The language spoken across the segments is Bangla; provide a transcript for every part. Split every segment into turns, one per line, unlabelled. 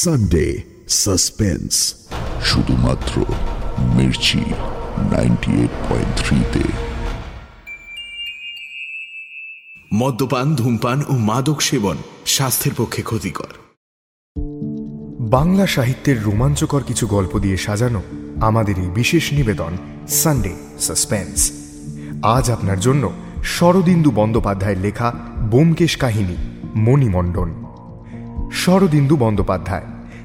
সানডে সাসপেন্স শুধুমাত্র মির্চি নাইনটি এইট পয়েন্ট থ্রিতে
মদ্যপান ধূমপান ও মাদক সেবন স্বাস্থ্যের পক্ষে ক্ষতিকর।
বাংলা সাহিত্যের রোমাঞ্চকর কিছু গল্প দিয়ে সাজানো আমাদের এই বিশেষ নিবেদন সানডে সাসপেন্স আজ আপনার জন্য শরদিন্দু বন্দ্যোপাধ্যায়ের লেখা বোমকেশ কাহিনী মণিমণ্ডন। শরদিন্দু বন্দ্যোপাধ্যায়,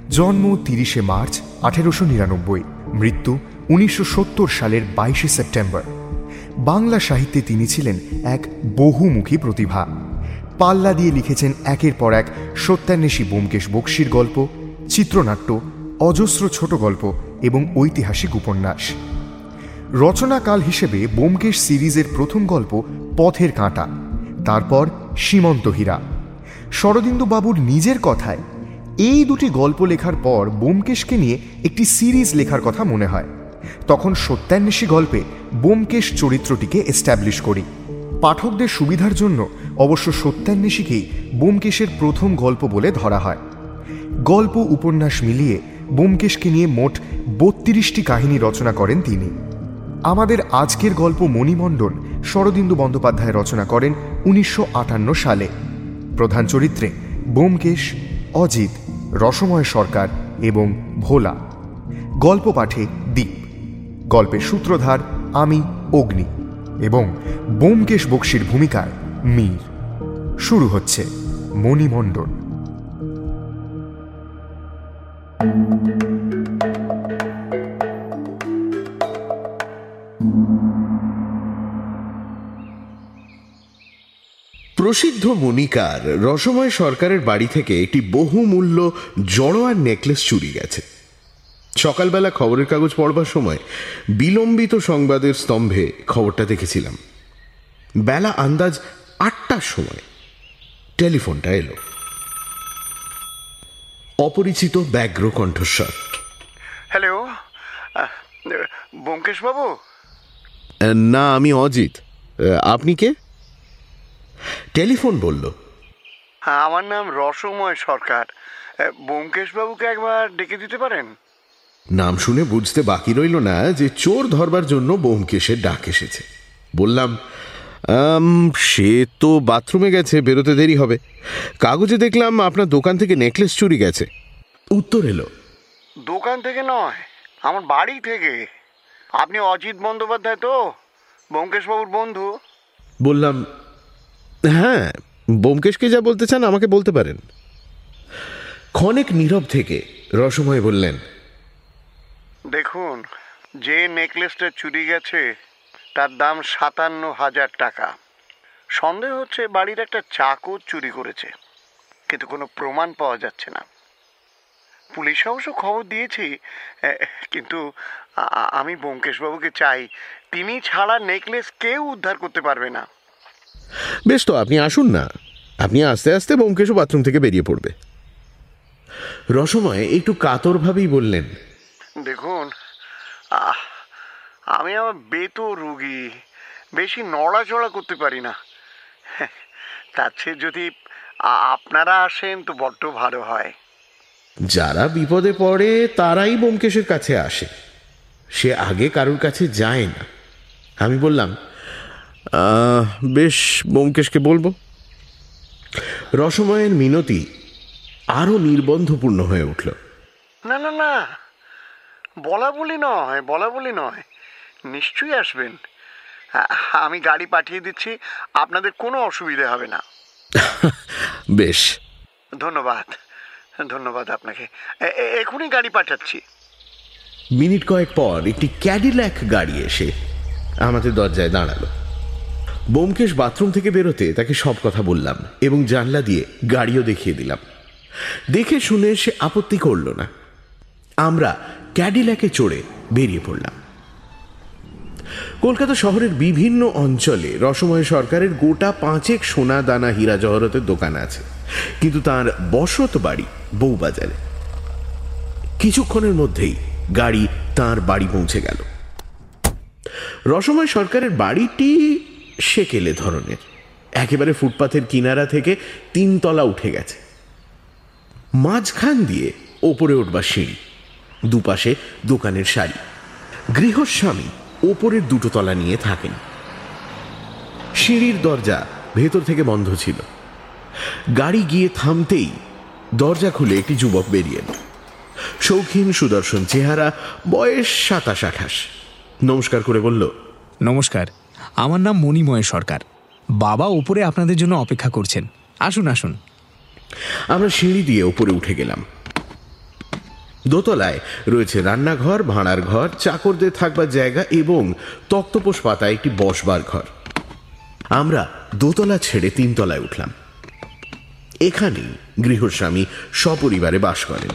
জন্ম তিরিশে মার্চ আঠেরোশো নিরানব্বই, মৃত্যু উনিশশো সত্তর সালের বাইশে সেপ্টেম্বর। বাংলা সাহিত্যে তিনি ছিলেন এক বহুমুখী প্রতিভা। পাল্লা দিয়ে লিখেছেন একের পর এক সত্যান্বেষী বোমকেশ বক্সির গল্প, চিত্রনাট্য, অজস্র ছোট গল্প এবং ঐতিহাসিক উপন্যাস। রচনাকাল হিসেবে বোমকেশ সিরিজের প্রথম গল্প পথের কাঁটা, তারপর সীমন্ত হীরা। শরদিন্দু বাবুর নিজের কথায়, এই দুটি গল্প লেখার পর বোমকেশকে নিয়ে একটি সিরিজ লেখার কথা মনে হয়। তখন সত্যান্বেষী গল্পে বোমকেশ চরিত্রটিকে এস্টাবলিশ করি। পাঠকদের সুবিধার জন্য অবশ্য সত্যান্বেষীকেই বোমকেশের প্রথম গল্প বলে ধরা হয়। গল্প উপন্যাস মিলিয়ে বোমকেশকে নিয়ে মোট বত্রিশটি কাহিনী রচনা করেন তিনি। আমাদের আজকের গল্প মণিমণ্ডন শরদিন্দু বন্দ্যোপাধ্যায় রচনা করেন উনিশশো আটান্ন সালে। প্রধান চরিত্রে বোমকেশ, অজিত, রসময় সরকার এবং ভোলা। গল্প পাঠে দ্বীপ গল্পের সূত্রধার আমি, অগ্নি এবং বোমকেশ বক্সির ভূমিকায় মীর। শুরু হচ্ছে মণিমণ্ডন
প্রসিদ্ধ মনিকার রসময় সরকারের বাড়ি থেকে একটি বহুমূল্য জড়োয়ার নেকলেস চুরি গেছে। সকালবেলা খবরের কাগজ পড়বার সময় বিলম্বিত সংবাদের স্তম্ভে খবরটা দেখেছিলাম। বেলা আন্দাজ আটটার সময় টেলিফোনটা এলো। অপরিচিত ব্যগ্র কণ্ঠস্বর।
হ্যালো ব্যোমকেশ বাবু
না আমি অজিত। আপনি কে? টেলিফোন বলল।
হ্যাঁ আমার নাম রসময় সরকার। ব্যোমকেশ বাবুকে একবার ডেকে দিতে পারেন?
নাম শুনে বুঝতে বাকি রইল না যে চোর ধরবার জন্য বোমকেশের ডাক এসেছে। বললাম "আম, সে তো বাথরুমে গেছে বেরোতে দেরি হবে। কাগজে দেখলাম আপনার দোকান থেকে নেকলেস চুরি গেছে। উত্তর এলো
দোকান থেকে নয় আমার বাড়ি থেকে। আপনি অজিত বন্দ্যোপাধ্যায় তো? ব্যোমকেশ বাবুর বন্ধু?
বললাম হ্যাঁ বোমকেশকে যা বলতে চান আমাকে বলতে পারেন। ক্ষণেক নীরব থেকে রসময় বললেন,
দেখুন, যে নেকলেসটা চুরি গেছে, তার দাম সাতান্ন হাজার টাকা। সন্দেহ হচ্ছে বাড়ির একটা চাকর চুরি করেছে, কিন্তু কোনো প্রমাণ পাওয়া যাচ্ছে না। পুলিশ অবশ্য খবর দিয়েছি কিন্তু আমি ব্যোমকেশবাবুকে চাই, তিনি ছাড়া নেকলেস কেউ উদ্ধার করতে পারবে না।
বেশ তো আপনি আসুন না। আপনি আস্তে আস্তে বোমকেশও বাথরুম থেকে বেরিয়ে পড়বে। রসময় একটু কাতরভাবেই বললেন
দেখুন আহ, আমি আমার বেতো রুগী বেশি নড়াচড়া করতে পারি না। তার চেয়ে যদি আপনারা আসেন তো বড্ড ভালো হয়।
যারা বিপদে পড়ে তারাই বোমকেশের কাছে আসে। সে আগে কারোর কাছে যায় না। আমি বললাম "আহ, বেশ বোমকেশকে বলব। রসময়ের মিনতি আরও নির্বন্ধপূর্ণ হয়ে উঠল।
না না না। বলা বলি নয় বলা বলি নয়। নিশ্চয়ই আসবেন। আমি গাড়ি পাঠিয়ে দিচ্ছি আপনাদের কোনো অসুবিধা হবে না।
বেশ।
ধন্যবাদ ধন্যবাদ আপনাকে। এখনই গাড়ি পাঠাচ্ছি।
মিনিট কয়েক পর একটি ক্যাডিল্যাক গাড়ি এসে আমাদের দরজায় দাঁড়াল। বোমকেশ বাথরুম থেকে বেরোতে তাকে সব কথা বললাম এবং জানলা দিয়ে গাড়িও দেখিয়ে দিলাম। দেখে শুনে সে আপত্তি করল না। আমরা ক্যাডিল্যাকে চড়ে বেরিয়ে পড়লাম। কলকাতা শহরের বিভিন্ন অঞ্চলে রসময় সরকারের গোটা পাঁচেক সোনা দানা হীরা জহরতের দোকান আছে। কিন্তু তার বসত বাড়ি বউবাজারে। কিছুক্ষণের মধ্যেই গাড়ি তার বাড়ি পৌঁছে গেল। রসময় সরকারের বাড়িটি সেকেলে ধরনের। একেবারে ফুটপাথের কিনারা থেকে তিনতলা উঠে গেছে। মাঝখান দিয়ে ওপরে উঠবার সিঁড়ি, দুপাশে দোকানের সারি গৃহস্বামী ওপরের দুটো তলা নিয়ে থাকেন। সিঁড়ির দরজা ভেতর থেকে বন্ধ ছিল। গাড়ি গিয়ে থামতেই দরজা খুলে একটি যুবক বেরিয়ে এলো। শৌখিন সুদর্শন চেহারা, বয়স সাতাশ আঠাশ। নমস্কার করে বলল,
নমস্কার। আমার নাম মণিময় সরকার। বাবা ওপরে আপনাদের জন্য অপেক্ষা করছেন। আসুন আসুন।
আমরা সিঁড়ি দিয়ে ওপরে উঠে গেলাম। দোতলায় রয়েছে রান্নাঘর, ভাঁড়ার ঘর, চাকরদের থাকবার জায়গা এবং তক্তপোষ পাতা একটি বসবার ঘর। আমরা দোতলা ছেড়ে তিনতলায় উঠলাম। এখানেই গৃহস্বামী সপরিবারে বাস করেন।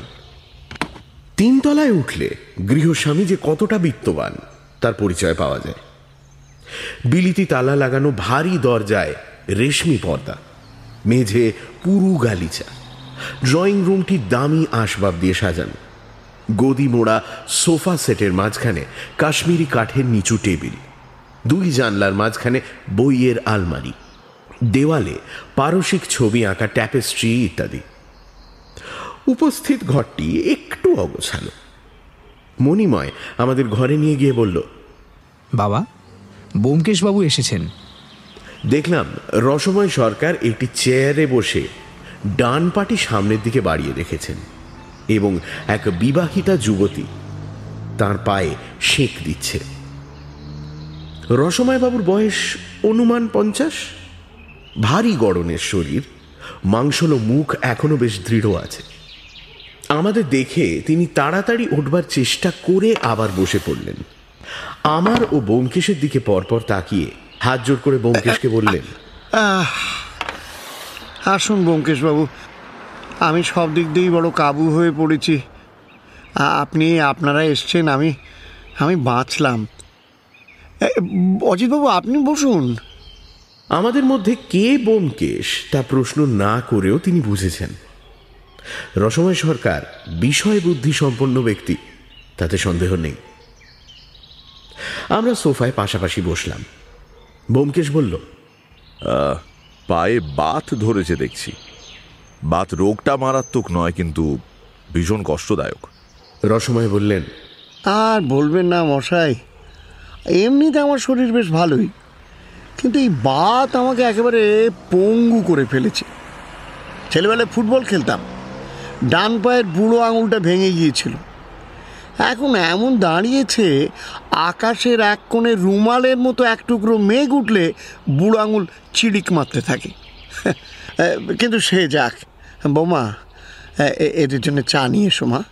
তিনতলায় উঠলে গৃহস্বামী যে কতটা বিত্তবান, তার পরিচয় পাওয়া যায়। বিলিতি তালা লাগানো ভারী দরজায় রেশমি পর্দা, মেঝে পুরু গালিচা, ড্রয়িং রুমটি দামি আসবাব দিয়ে সাজানো, গদি মোড়া সোফা সেটের মাঝখানে কাশ্মীরি কাঠের নিচু টেবিল, দুই জানলার মাঝখানে বইয়ের আলমারি, দেওয়ালে পারসিক ছবি আঁকা ট্যাপেস্ট্রি ইত্যাদি। উপস্থিত ঘরটি একটু অগোছালো। মণিময় আমাদের ঘরে নিয়ে গিয়ে বলল,
বাবা বোমকেশবাবু এসেছেন।
দেখলাম রসময় সরকার একটি চেয়ারে বসে ডান পাটি সামনের দিকে বাড়িয়ে রেখেছেন এবং এক বিবাহিতা যুবতী তার পায়ে শেক দিচ্ছে। রসময় বাবুর বয়স অনুমান পঞ্চাশ। ভারী গড়নের শরীর, মাংসল মুখ এখনও বেশ দৃঢ় আছে। আমাদের দেখে তিনি তাড়াতাড়ি উঠবার চেষ্টা করে আবার বসে পড়লেন। আমার ও বোমকেশের দিকে পরপর তাকিয়ে হাত জোর করে বোমকেশকে বললেন
আসুন ব্যোমকেশবাবু আমি সব দিক দিয়েই বড় কাবু হয়ে পড়েছি। আপনি আপনারা এসছেন আমি আমি বাঁচলাম। অজিতবাবু আপনি বসুন।
আমাদের মধ্যে কে বোমকেশ তা প্রশ্ন না করেও তিনি বুঝেছেন। রসময় সরকার বিষয় বুদ্ধি সম্পন্ন ব্যক্তি তাতে সন্দেহ নেই। আমরা সোফায় পাশাপাশি বসলাম। বোমকেশ বলল
পায়ে বাত ধরেছে দেখছি। বাত রোগটা মারাত্মক নয় কিন্তু ভীষণ কষ্টদায়ক।
রসময় বললেন
আর বলবেন না মশাই এমনিতে আমার শরীর বেশ ভালোই কিন্তু এই বাত আমাকে একেবারে পঙ্গু করে ফেলেছে। ছেলেবেলায় ফুটবল খেলতাম ডান পায়ের বুড়ো আঙুলটা ভেঙে গিয়েছিল। এখন এমন দাঁড়িয়েছে, আকাশের এক কোণে রুমালের মতো এক টুকরো মেঘ উঠলে বুড়ো আঙুল চিড়িক মারতে থাকে। কিন্তু সে যাক। বোমা এদের জন্য চা নিয়ে এসো, মা।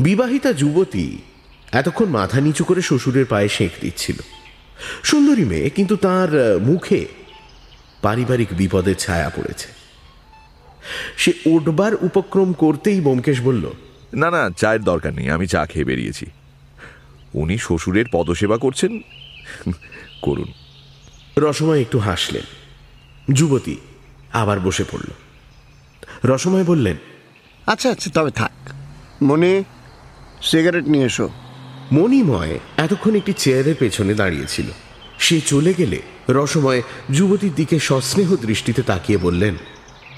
বিবাহিতা যুবতী এতক্ষণ মাথা নিচু করে শ্বশুরের পায়ে সেঁক দিচ্ছিল। সুন্দরী মেয়ে, কিন্তু তার মুখে পারিবারিক বিপদের ছায়া পড়েছে। সে উঠবার উপক্রম করতেই বোমকেশ বলল
না না চায়ের দরকার নেই আমি চা খেয়ে বেরিয়েছি। উনি শ্বশুরের পদসেবা করছেন। করুন।
রসময় একটু হাসলেন। যুবতী আবার বসে পড়ল। রসময় বললেন
আচ্ছা আচ্ছা তবে থাক। মনে সিগারেট নিয়ে এসো।
মণিময় এতক্ষণ একটি চেয়ারের পেছনে দাঁড়িয়েছিল সে চলে গেলে রসময় যুবতীর দিকে সস্নেহ দৃষ্টিতে তাকিয়ে বললেন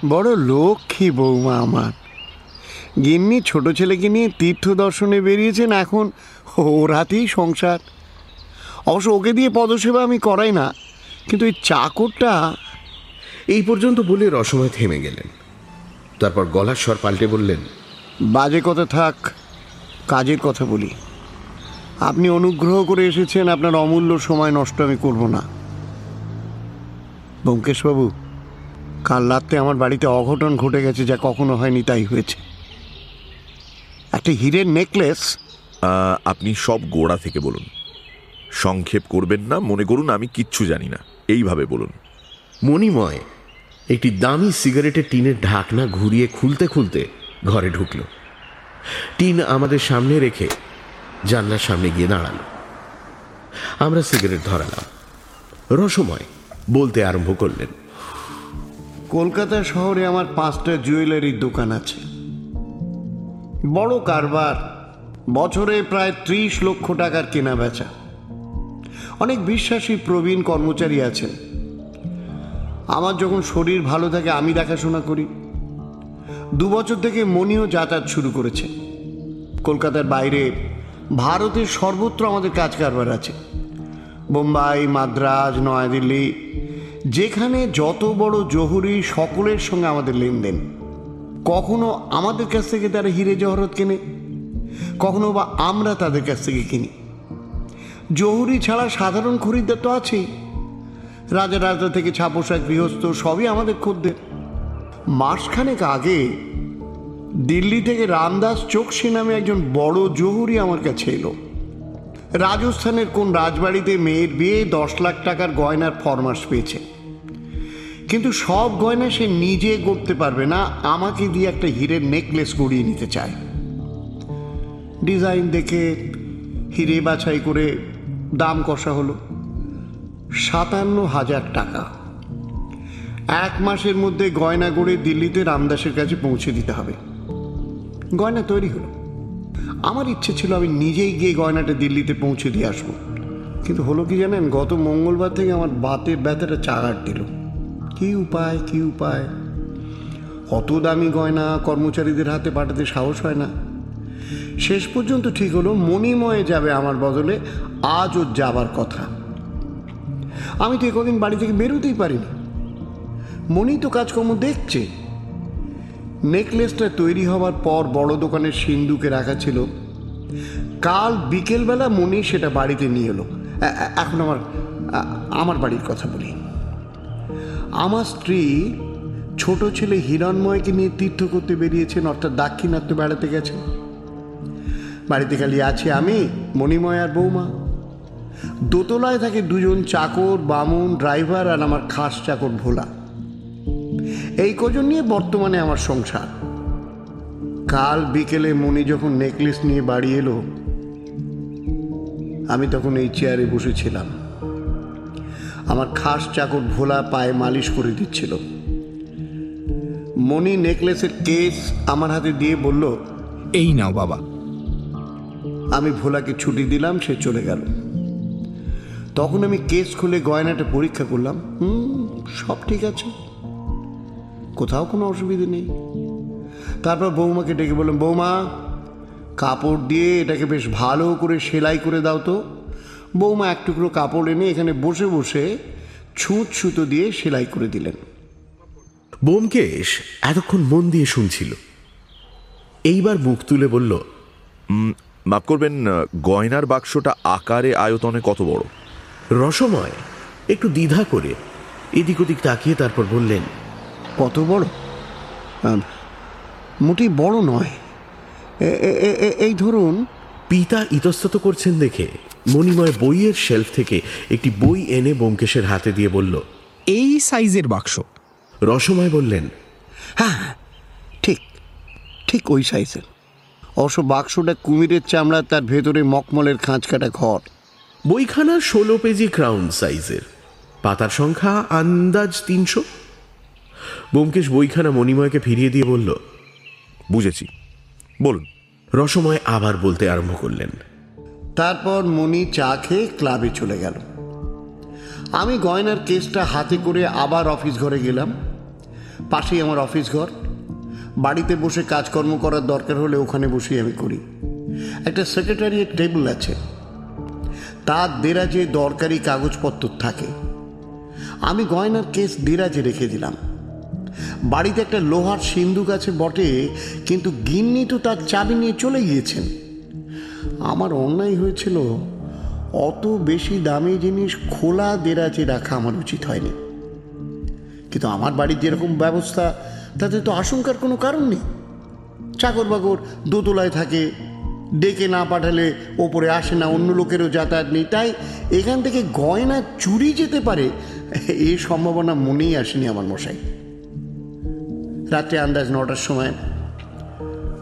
বড় লক্ষ্মী বৌমা আমার। গিন্নি ছোট ছেলেকে নিয়ে তীর্থ দর্শনে বেরিয়েছেন এখন। ওর হাতেই সংসার। অবশ্য ওকে দিয়ে পদসেবা আমি করাই না কিন্তু এই চাকরটা
এই পর্যন্ত বলে রসময় থেমে গেলেন। তারপর গলার স্বর পাল্টে বললেন
বাজে কথা থাক কাজের কথা বলি। আপনি অনুগ্রহ করে এসেছেন আপনার অমূল্য সময় নষ্ট আমি করব না। ব্যোমকেশবাবু কাল রাত্রে আমার বাড়িতে অঘটন ঘটে গেছে যা কখনো হয়নি তাই হয়েছে। একটা হীরের নেকলেস
আহ, আপনি সব গোড়া থেকে বলুন। সংক্ষেপ করবেন না মনে করুন আমি কিচ্ছু জানি না। এইভাবে বলুন।
মণিময় একটি দামি সিগারেটের টিনের ঢাকনা ঘুরিয়ে খুলতে খুলতে ঘরে ঢুকল। টিন আমাদের সামনে রেখে জানলার সামনে গিয়ে দাঁড়াল। আমরা সিগারেট ধরালাম। রসময় বলতে আরম্ভ করলেন
কলকাতা শহরে আমার পাঁচটা জুয়েলারির দোকান আছে। বড় কারবার, বছরে প্রায় ত্রিশ লক্ষ টাকার কেনা বেচা অনেক বিশ্বাসী প্রবীণ কর্মচারী আছেন। আমার যখন শরীর ভালো থাকে, আমি দেখাশোনা করি। দু বছর থেকে মনিও যাতায়াত শুরু করেছে। কলকাতার বাইরে ভারতের সর্বত্র আমাদের কাজ কারবার আছে। বোম্বাই, মাদ্রাজ, নয়াদিল্লি, যেখানে যত বড় জহুরি সকলের সঙ্গে আমাদের লেনদেন। কখনো আমাদের কাছ থেকে তারা হিরে জহরত কেনে, কখনো বা আমরা তাদের কাছ থেকে কিনি। জহুরি ছাড়া সাধারণ খরিদ্দার তো আছেই। রাজা রাজা থেকে ছাপোষা গৃহস্থ সবই আমাদের খদ্দের। মাসখানেক আগে দিল্লি থেকে রামদাস চোকসি নামে একজন বড় জহুরি আমার কাছে এলো। রাজস্থানের কোন রাজবাড়িতে মেয়ের বিয়ে দশ লাখ টাকার গয়নার ফরমাস পেয়েছে। কিন্তু সব গয়না সে নিজে গড়তে পারবে না, আমাকে দিয়ে একটা হীরের নেকলেস গড়িয়ে নিতে চায়। ডিজাইন দেখে হিরে বাছাই করে দাম কষা হলো সাতান্ন হাজার টাকা। এক মাসের মধ্যে গয়না গড়ে দিল্লিতে রামদাসের কাছে পৌঁছে দিতে হবে। গয়না তৈরি হলো। আমার ইচ্ছে ছিল আমি নিজেই গিয়ে গয়নাটা দিল্লিতে পৌঁছে দিয়ে আসব। কিন্তু হলো কি জানেন, গত মঙ্গলবার থেকে আমার বাতের ব্যথাটা চাগার দিল। কি উপায় কি উপায়? অত দামি গয়না কর্মচারীদের হাতে পাঠাতে সাহস হয় না। শেষ পর্যন্ত ঠিক হলো, মণিময়ে যাবে আমার বদলে আজ ওর যাবার কথা। আমি তো কদিন বাড়ি থেকে বেরোতেই পারিনি। মণি তো কাজকর্ম দেখছে। নেকলেসটা তৈরি হওয়ার পর বড় দোকানের সিন্দুকে রাখা ছিল। কাল বিকেলবেলা মণি সেটা বাড়িতে নিয়ে এলো। এখন আমার আমার বাড়ির কথা বলি। আমার স্ত্রী ছোট ছেলে হিরণময়কে নিয়ে তীর্থ করতে বেরিয়েছেন, অর্থাৎ দাক্ষিণাত্য বেড়াতে গেছেন। বাড়িতে খালি আছে আমি, মণিময় আর বৌমা। দোতলায় থাকে দুজন চাকর, বামুন, ড্রাইভার আর আমার খাস চাকর ভোলা। এই কজন নিয়ে বর্তমানে আমার সংসার। কাল বিকেলে মণি যখন নেকলেস নিয়ে বাড়ি এলো, আমি তখন এই চেয়ারে বসেছিলাম। আমার খাস চাকর ভোলা পায়ে মালিশ করে দিচ্ছিল। মণি নেকলেসের কেস আমার হাতে দিয়ে বলল
এই নাও বাবা।
আমি ভোলাকে ছুটি দিলাম সে চলে গেল। তখন আমি কেস খুলে গয়নাটা পরীক্ষা করলাম হুম সব ঠিক আছে। কোথাও কোনো অসুবিধে নেই। তারপর বৌমাকে ডেকে বললাম বৌমা কাপড় দিয়ে এটাকে বেশ ভালো করে সেলাই করে দাও তো। বৌমা এক টুকরো কাপড় এনে এখানে বসে বসে ছুঁচ সুতো দিয়ে সেলাই করে দিলেন।
বোমকেশ এতক্ষণ মন দিয়ে শুনছিল। এইবার মুখ তুলে বলল
মাফ করবেন গয়নার বাক্সটা আকারে আয়তনে কত বড়?
রসময় একটু দ্বিধা করে এদিক ওদিক তাকিয়ে তারপর বললেন
কত বড়? মোটেই বড় নয়। এই ধরুন
পিতা ইতস্তত করছেন দেখে মণিময় বইয়ের শেলফ থেকে একটি বই এনে বোমকেশের হাতে দিয়ে বলল
এই সাইজের বাক্স।
রসময় বললেন
হ্যাঁ ঠিক ঠিক ওই সাইজের। অবশ্য বাক্সটা কুমিরের চামড়া তার ভেতরে মকমলের খাঁজ কাটা ঘর।
বইখানা ষোলো পেজি ক্রাউন সাইজের পাতার সংখ্যা আন্দাজ তিনশো। বোমকেশ বইখানা মণিময়কে ফিরিয়ে দিয়ে বলল
বুঝেছি। বলুন
রসময় আবার বলতে আরম্ভ করলেন।
তারপর মণি চা খেয়ে ক্লাবে চলে গেল। আমি গয়নার কেসটা হাতে করে আবার অফিস ঘরে গেলাম। পাশেই আমার অফিস ঘর। বাড়িতে বসে কাজকর্ম করার দরকার হলে ওখানে বসেই আমি করি। একটা সেক্রেটারিয়েট টেবিল আছে। তার দেরাজে দরকারি কাগজপত্র থাকে। আমি গয়নার কেস দেরাজে রেখে দিলাম। বাড়িতে একটা লোহার সিন্ধুক আছে বটে, কিন্তু গিন্নি তো তার চাবি নিয়ে চলে গিয়েছেন। আমার অন্যায় হয়েছিল, অত বেশি দামি জিনিস খোলা দেরাজে রাখা আমার উচিত হয়নি। কিন্তু আমার বাড়ির যেরকম ব্যবস্থা, তাতে তো আশঙ্কার কোনো কারণ নেই। চাকর বাকর দোতলায় থাকে, ডেকে না পাঠালে ওপরে আসে না, অন্য লোকেরও যাতায়াত নেই। তাই এখান থেকে গয়না চুরি যেতে পারে এই সম্ভাবনা মনেই আসেনি আমার মশাই। রাত্রে আন্দাজ নটার সময়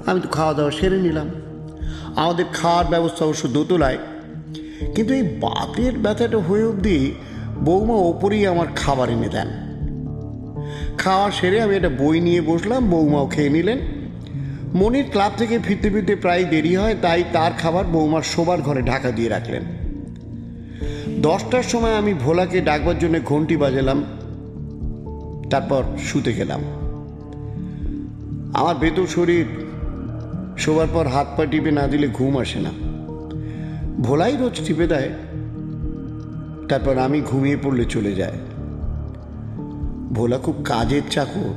আমি তো খাওয়া দাওয়া সেরে নিলাম। আমাদের খাওয়ার ব্যবস্থা অবশ্য দোতলায় কিন্তু এই বাতের ব্যথাটা হয়ে অবধি বৌমা ওপরেই আমার খাবার এনে দেন। খাওয়া সেরে আমি একটা বই নিয়ে বসলাম, বৌমাও খেয়ে নিলেন। মনির ক্লাব থেকে ফিরতে ফিরতে প্রায় দেরি হয়, তাই তার খাবার বৌমার শোবার ঘরে ঢাকা দিয়ে রাখলেন। দশটার সময় আমি ভোলাকে ডাকবার জন্য ঘন্টি বাজালাম, তারপর শুতে গেলাম। আমার ভেতর শরীর শোবার পর হাত পা টিপে না দিলে ঘুম আসে না। ভোলাই রোজ টিপে দেয়, তারপর আমি ঘুমিয়ে পড়লে চলে যায়। ভোলা খুব কাজের চাকর।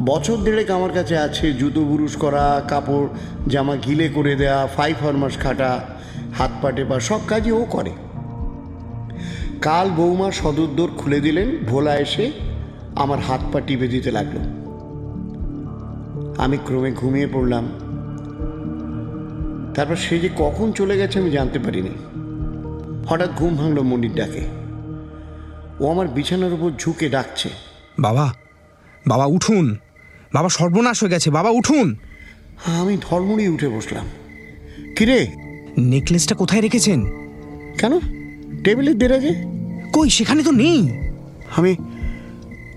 বছর দেড়েক আমার কাছে আছে, জুতো বুরুষ করা, কাপড়, জামা গিলে করে দেয়া ফাইভ ফরমাস খাটা, হাত পা টেপা, সব কাজই ও করে। কাল বৌমা সদর দোর খুলে দিলেন, ভোলা এসে আমার হাত পা টিপে দিতে লাগল। আমি ক্রমে ঘুমিয়ে পড়লাম। তারপর সে যে কখন চলে গেছে আমি জানতে পারিনি। হঠাৎ ঘুম ভাঙলো মনির ডাকে। ও আমার বিছানার উপর ঝুঁকে ডাকছে।
বাবা বাবা উঠুন। বাবা সর্বনাশ হয়ে গেছে বাবা উঠুন।
আমি ধর্মড়ি উঠে বসলাম। কিরে?
নেকলেসটা কোথায় রেখেছেন?
কেন? টেবিলের দেরাজে
কই সেখানে তো নেই।
আমি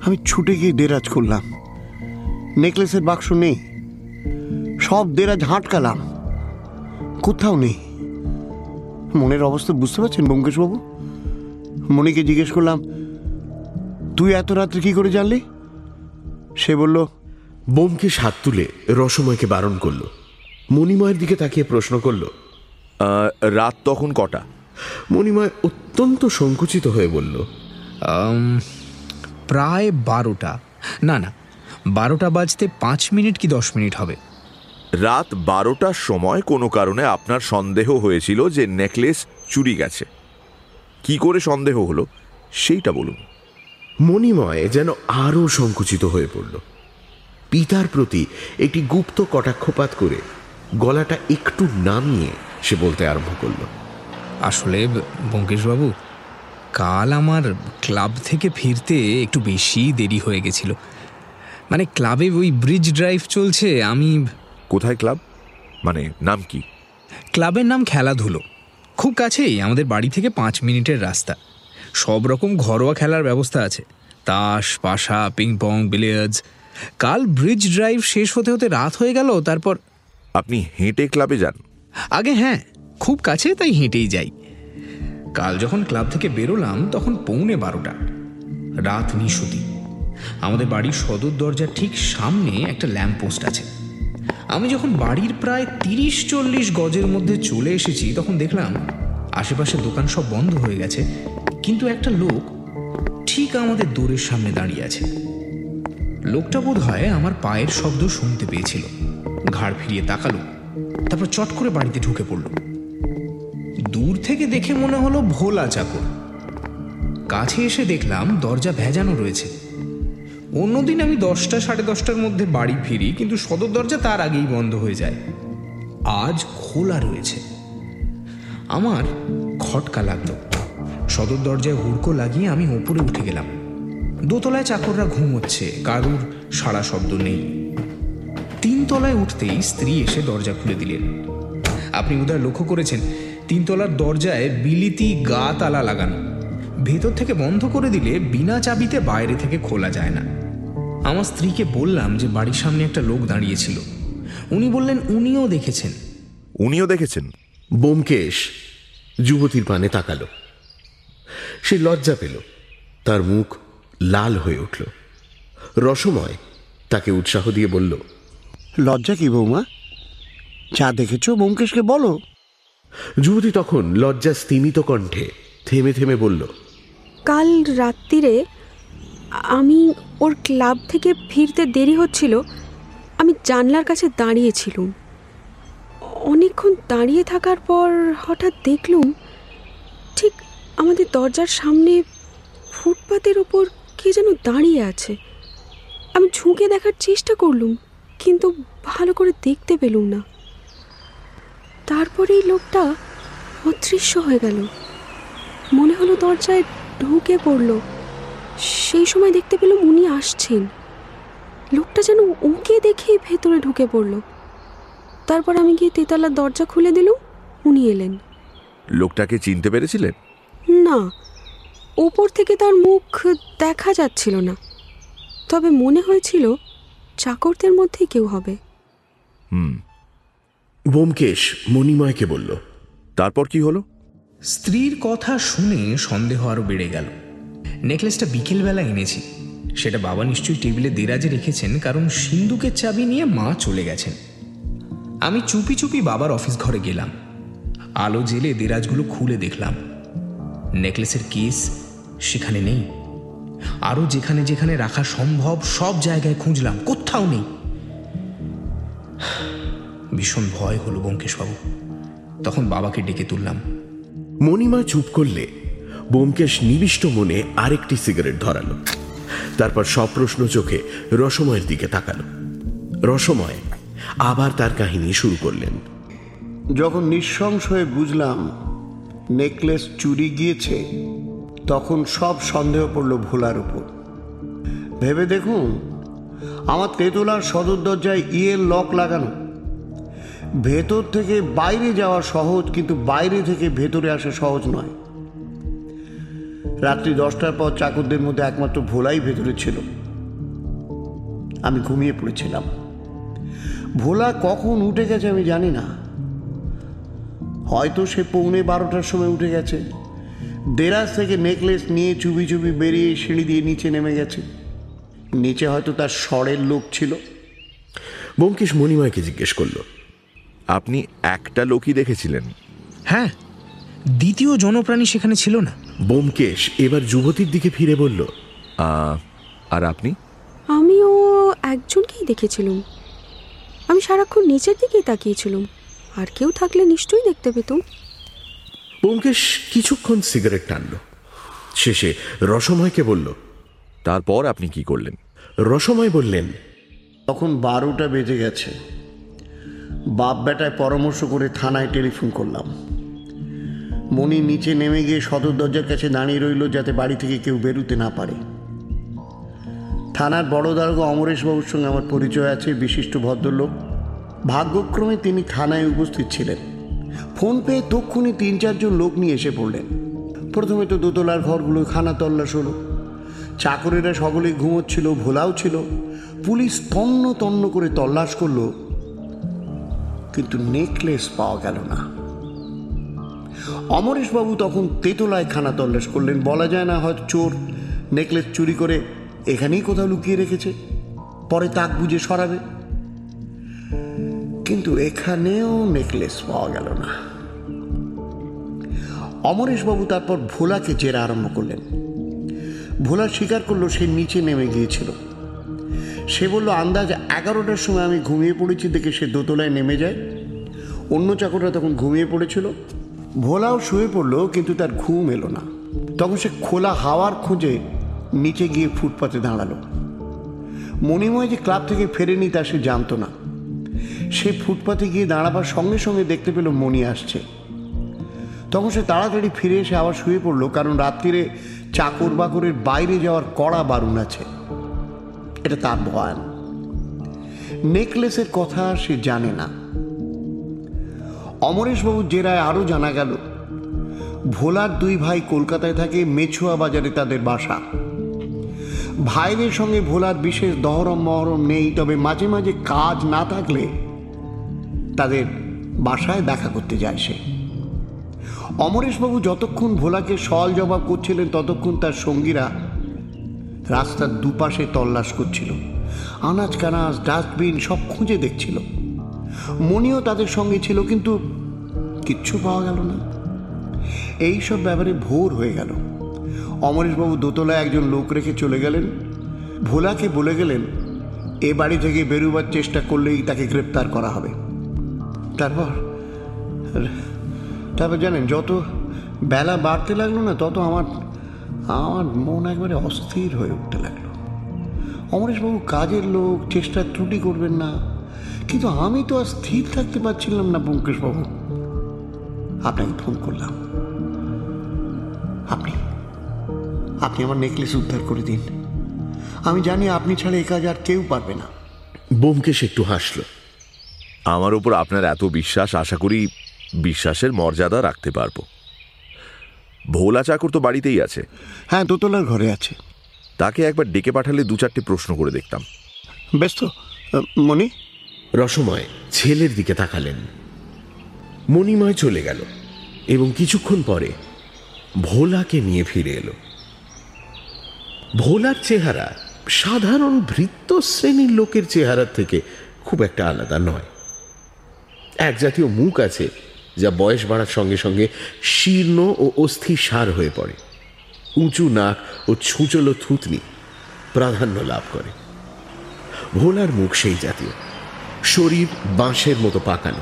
আমি ছুটে গিয়ে দেরাজ করলাম। নেকলেসের বাক্স নেই। সব দেরাজ হাঁটকালাম। কোথাও নেই। মনের অবস্থা বুঝতে পারছেন ব্যোমকেশবাবু? মনিকে জিজ্ঞেস করলাম তুই এত রাত্রে কি করে জানলি? সে বলল
বোমকেশ হাত তুলে রসময়কে বারণ করল। মণিময়ের দিকে তাকিয়ে প্রশ্ন করল
রাত তখন কটা?
মণিময় অত্যন্ত সংকুচিত হয়ে বলল
প্রায় বারোটা। না না বারোটা বাজতে পাঁচ মিনিট কি দশ মিনিট হবে?
রাত বারোটার সময় কোনো কারণে আপনার সন্দেহ হয়েছিল যে নেকলেস চুরি গেছে। কি করে সন্দেহ হলো সেইটা বলুন।
মণিময় যেন আরও সংকুচিত হয়ে পড়ল। পিতার প্রতি একটি গুপ্ত কটাক্ষপাত করে গলাটা একটু নামিয়ে সে বলতে আরম্ভ করল
আসলে বঙ্কেশবাবু কাল আমার ক্লাব থেকে ফিরতে একটু বেশি দেরি হয়ে গেছিল। মানে ক্লাবে ওই ব্রিজ ড্রাইভ চলছে আমি
কোথায় ক্লাব? মানে নাম কি?
ক্লাবের নাম খেলাধুলো। খুব কাছেই আমাদের বাড়ি থেকে পাঁচ মিনিটের রাস্তা। সব রকম ঘরোয়া খেলার ব্যবস্থা আছে। তাস পাশা পিং পং বিলিয়ার্ডস কাল ব্রিজ ড্রাইভ শেষ হতে হতে রাত হয়ে গেল তারপর
আপনি হেঁটে ক্লাবে যান।
আগে হ্যাঁ খুব কাছে তাই হেঁটেই যাই। কাল যখন ক্লাব থেকে বেরোলাম তখন পৌনে বারোটা। রাত নিশুতি। আমাদের বাড়ির সদর দরজার ঠিক সামনে একটা ল্যাম্প পোস্ট আছে। আমি যখন বাড়ির প্রায় তিরিশ চল্লিশ গজের মধ্যে চলে এসেছি, তখন দেখলাম আশেপাশে দোকান সব বন্ধ হয়ে গেছে। কিন্তু একটা লোক ঠিক আমাদের দোরের সামনে দাঁড়িয়ে আছে। লোকটা বোধ হয় আমার পায়ের শব্দ শুনতে পেয়েছিল। ঘাড় ফিরিয়ে তাকালো, তারপর চট করে বাড়িতে ঢুকে পড়ল। দূর থেকে দেখে মনে হলো ভোলা চাকর। কাছে এসে দেখলাম দরজা ভেজানো রয়েছে। অন্যদিন আমি দশটা সাড়ে দশটার মধ্যে বাড়ি ফিরি, কিন্তু সদর দরজা তার আগেই বন্ধ হয়ে যায়। আজ খোলা রয়েছে। আমার খটকা লাগল। সদর দরজায় হুড়কো লাগিয়ে আমি ওপরে উঠে গেলাম। দোতলায় চাকররা ঘুমোচ্ছে, কারুর সারা শব্দ নেই। তিনতলায় উঠতেই স্ত্রী এসে দরজা খুলে দিলেন। আপনি বোধহয় লক্ষ্য করেছেন, তিনতলার দরজায় বিলিতি গা তালা লাগানো। ভেতর থেকে বন্ধ করে দিলে বিনা চাবিতে বাইরে থেকে খোলা যায় না। আমার স্ত্রীকে বললাম যে বাড়ির সামনে একটা লোক দাঁড়িয়েছিল। উনি বললেন উনিও দেখেছেন।
উনিও দেখেছেন?
বোমকেশ যুবতীর পানে তাকালো। সে লজ্জা পেল। তার মুখ লাল হয়ে উঠল। রসময় তাকে উৎসাহ দিয়ে বলল
লজ্জা কি বৌমা? যা দেখেছ ব্যোমকেশকে বলো।
যুবতী তখন লজ্জা স্তিমিত কণ্ঠে থেমে থেমে বলল
কাল রাত্রিরে আমি ওর ক্লাব থেকে ফিরতে দেরি হচ্ছিল, আমি জানলার কাছে দাঁড়িয়েছিলুম। অনেকক্ষণ দাঁড়িয়ে থাকার পর হঠাৎ দেখলুম, ঠিক আমাদের দরজার সামনে ফুটপাতের ওপর কে যেন দাঁড়িয়ে আছে। আমি ঝুঁকে দেখার চেষ্টা করলুম, কিন্তু ভালো করে দেখতে পেলুম না। তারপরেই লোকটা অদৃশ্য হয়ে গেল। মনে হলো দরজায় ঢুকে পড়ল। সেই সময় দেখতে পেলাম উনি আসছেন। লোকটা যেন ওকে দেখেই ভেতরে ঢুকে পড়ল। তারপর আমি গিয়ে তেতালার দরজা খুলে দিলুম উনি এলেন।
লোকটাকে চিনতে পেরেছিলেন?
না ওপর থেকে তার মুখ দেখা যাচ্ছিল না। তবে মনে হয়েছিল চাকরদের মধ্যেই কেউ হবে।
হুম।
বোমকেশ মণিময়কে বলল
তারপর কি হলো?
স্ত্রীর কথা শুনে সন্দেহ আরও বেড়ে গেল। নেকলেসটা বিকেলবেলা এনেছি। সেটা বাবা নিশ্চয়ই টেবিলে দেরাজে রেখেছেন, কারণ সিন্ধুকের চাবি নিয়ে মা চলে গেছেন। আমি চুপি চুপি বাবার অফিস ঘরে গেলাম। আলো জেলে দেরাজগুলো খুলে দেখলাম। নেকলেসের কেস সেখানে নেই। আরও যেখানে যেখানে রাখা সম্ভব, সব জায়গায় খুঁজলাম, কোথাও নেই। ভীষণ ভয় হলো ব্যোমকেশবাবু। তখন বাবাকে ডেকে তুললাম।
মণিমা চুপ করলে বোমকেশ নিবিষ্ট মনে আরেকটি সিগারেট ধরালো। তারপর সপ্রশ্ন চোখে রসময়ের দিকে তাকালো। রসময় আবার তার কাহিনী শুরু করলেন।
যখন নিঃশংস হয়ে বুঝলাম নেকলেস চুরি গিয়েছে, তখন সব সন্দেহ পড়ল ভোলার উপর। ভেবে দেখুন, আমার তেতলার সদর দরজায় ইয়ের লক লাগানো। ভেতর থেকে বাইরে যাওয়া সহজ, কিন্তু বাইরে থেকে ভেতরে আসা সহজ নয়। রাত্রি দশটার পর চাকরদের মধ্যে একমাত্র ভোলাই ভেতরে ছিল। আমি ঘুমিয়ে পড়েছিলাম। ভোলা কখন উঠে গেছে আমি জানি না। হয়তো সে পৌনে বারোটার সময় উঠে গেছে। দেরাজ থেকে নেকলেস নিয়ে চুবি চুবি বেরিয়ে সিঁড়ি দিয়ে নিচে নেমে গেছে। নিচে হয়তো তার স্বরের লোক ছিল।
বোমকেশ মণিমাকে জিজ্ঞেস করল
আপনি একটা লোকই দেখেছিলেন?
হ্যাঁ দ্বিতীয় জনপ্রাণী সেখানে ছিল না।
বোমকেশ এবার যুবতীর দিকে ফিরে বলল
আর আপনি?
আমিও একজনকেই দেখেছিলাম। আমি সারাক্ষণ নিচের দিকেই তাকিয়েছিলাম। আর কেউ থাকলে নিশ্চয়ই দেখতে পেতুম।
বোমকেশ কিছুক্ষণ সিগারেট টানল। শেষে রসময়কে বলল
তারপর আপনি কি করলেন?
রসময় বললেন
তখন বারোটা বেজে গেছে। বাপ বেটায় পরামর্শ করে থানায় টেলিফোন করলাম। মণি নিচে নেমে গিয়ে সদর দরজার কাছে দাঁড়িয়ে রইল যাতে বাড়ি থেকে কেউ বেরোতে না পারে। থানার বড় দারোগা অমরেশবাবুর সঙ্গে আমার পরিচয় আছে, বিশিষ্ট ভদ্রলোক। ভাগ্যক্রমে তিনি থানায় উপস্থিত ছিলেন। ফোন পেয়ে তক্ষুনি তিন চারজন লোক নিয়ে এসে পড়লেন। প্রথমে তো দোতলার ঘরগুলো খানা তল্লাশ হলো। চাকরেরা সকলেই ঘুমোচ্ছিল, ভোলাও ছিল। পুলিশ তন্ন তন্ন করে তল্লাশ করল, কিন্তু নেকলেস পাওয়া গেল না। অমরেশবাবু তখন তেতলায় খানা তল্লাশ করলেন। বলা যায় না হয়তো চোর নেকলেস চুরি করে এখানেই কোথাও লুকিয়ে রেখেছে। পরে তাক বুঝে সরাবে। কিন্তু এখানেও নেকলেস পাওয়া গেল না। অমরেশবাবু তারপর ভোলাকে জেরা আরম্ভ করলেন। ভোলা স্বীকার করল সে নিচে নেমে গিয়েছিল। সে বলল, আন্দাজ এগারোটার সময় আমি ঘুমিয়ে পড়েছি দেখে সে দোতলায় নেমে যায়। অন্য চাকররা তখন ঘুমিয়ে পড়েছিল। ভোলাও শুয়ে পড়ল, কিন্তু তার ঘুম এলো না। তখন সে খোলা হাওয়ার খোঁজে নিচে গিয়ে ফুটপাতে দাঁড়াল। মণিময় যে ক্লাব থেকে ফেরেনি তা সে জানতো না। সে ফুটপাতে গিয়ে দাঁড়াবার সঙ্গে সঙ্গে দেখতে পেল মণি আসছে। তখন সে তাড়াতাড়ি ফিরে এসে আবার শুয়ে পড়ল, কারণ রাত্রিরে চাকর বাকরের বাইরে যাওয়ার কড়া বারণ আছে। এটা তার ভয়ান। নেকলেসের কথা সে জানে না। অমরেশবাবুর জেরায় আরও জানা গেল, ভোলার দুই ভাই কলকাতায় থাকে মেছুয়া বাজারে তাদের বাসা। ভাইদের সঙ্গে ভোলার বিশেষ দহরম মহরম নেই, তবে মাঝে মাঝে কাজ না থাকলে তাদের বাসায় দেখা করতে যায় সে। অমরেশবাবু যতক্ষণ ভোলাকে সল জবাব করছিলেন, ততক্ষণ তার সঙ্গীরা রাস্তার দুপাশে তল্লাশ করছিল। আনাজ, কানাজ, ডাস্টবিন সব খুঁজে দেখছিল। মনিও তাদের সঙ্গে ছিল, কিন্তু কিচ্ছু পাওয়া গেল না। এই সব ব্যাপারে ভোর হয়ে গেল। অমরেশবাবু দোতলায় একজন লোক রেখে চলে গেলেন। ভোলাকে বলে গেলেন, এ বাড়ি থেকে বেরোবার চেষ্টা করলেই তাকে গ্রেপ্তার করা হবে। তারপর তারপর জানেন, যত বেলা বাড়তে লাগল না, তত আমার আমার মন একবারে অস্থির হয়ে উঠতে লাগল। অমরেশবাবু কাজের লোক চেষ্টা ত্রুটি করবেন না। কিন্তু আমি তো আর স্থির থাকতে পারছিলাম না পঙ্কেশবাবু আপনাকে ফোন করলাম। আপনি আপনি আমার নেকলেস উদ্ধার করে দিন। আমি জানি আপনি ছাড়া এই কাজ আর কেউ পারবে না।
বোমকেশ একটু হাসল।
আমার উপর আপনার এত বিশ্বাস আশা করি বিশ্বাসের মর্যাদা রাখতে পারব। ভোলা চাকর তো বাড়িতেই আছে।
হ্যাঁ দোতলার ঘরে আছে।
তাকে একবার ডেকে পাঠালে দু চারটে প্রশ্ন করে দেখতাম।
ব্যস্ত? মণি?
রসময় ছেলের দিকে তাকালেন। মণিময় চলে গেল এবং কিছুক্ষণ পরে ভোলাকে নিয়ে ফিরে এলো। ভোলার চেহারা সাধারণ ভৃত্য শ্রেণির লোকের চেহারার থেকে খুব একটা আলাদা নয়। এক জাতীয় মুখ আছে যা বয়স বাড়ার সঙ্গে সঙ্গে শীর্ণ ও অস্থির সার হয়ে পড়ে। উঁচু নাক ও ছুঁচলো থুতনি প্রাধান্য লাভ করে। ভোলার মুখ সেই জাতীয়। শরীর বাঁশের মতো পাকানো।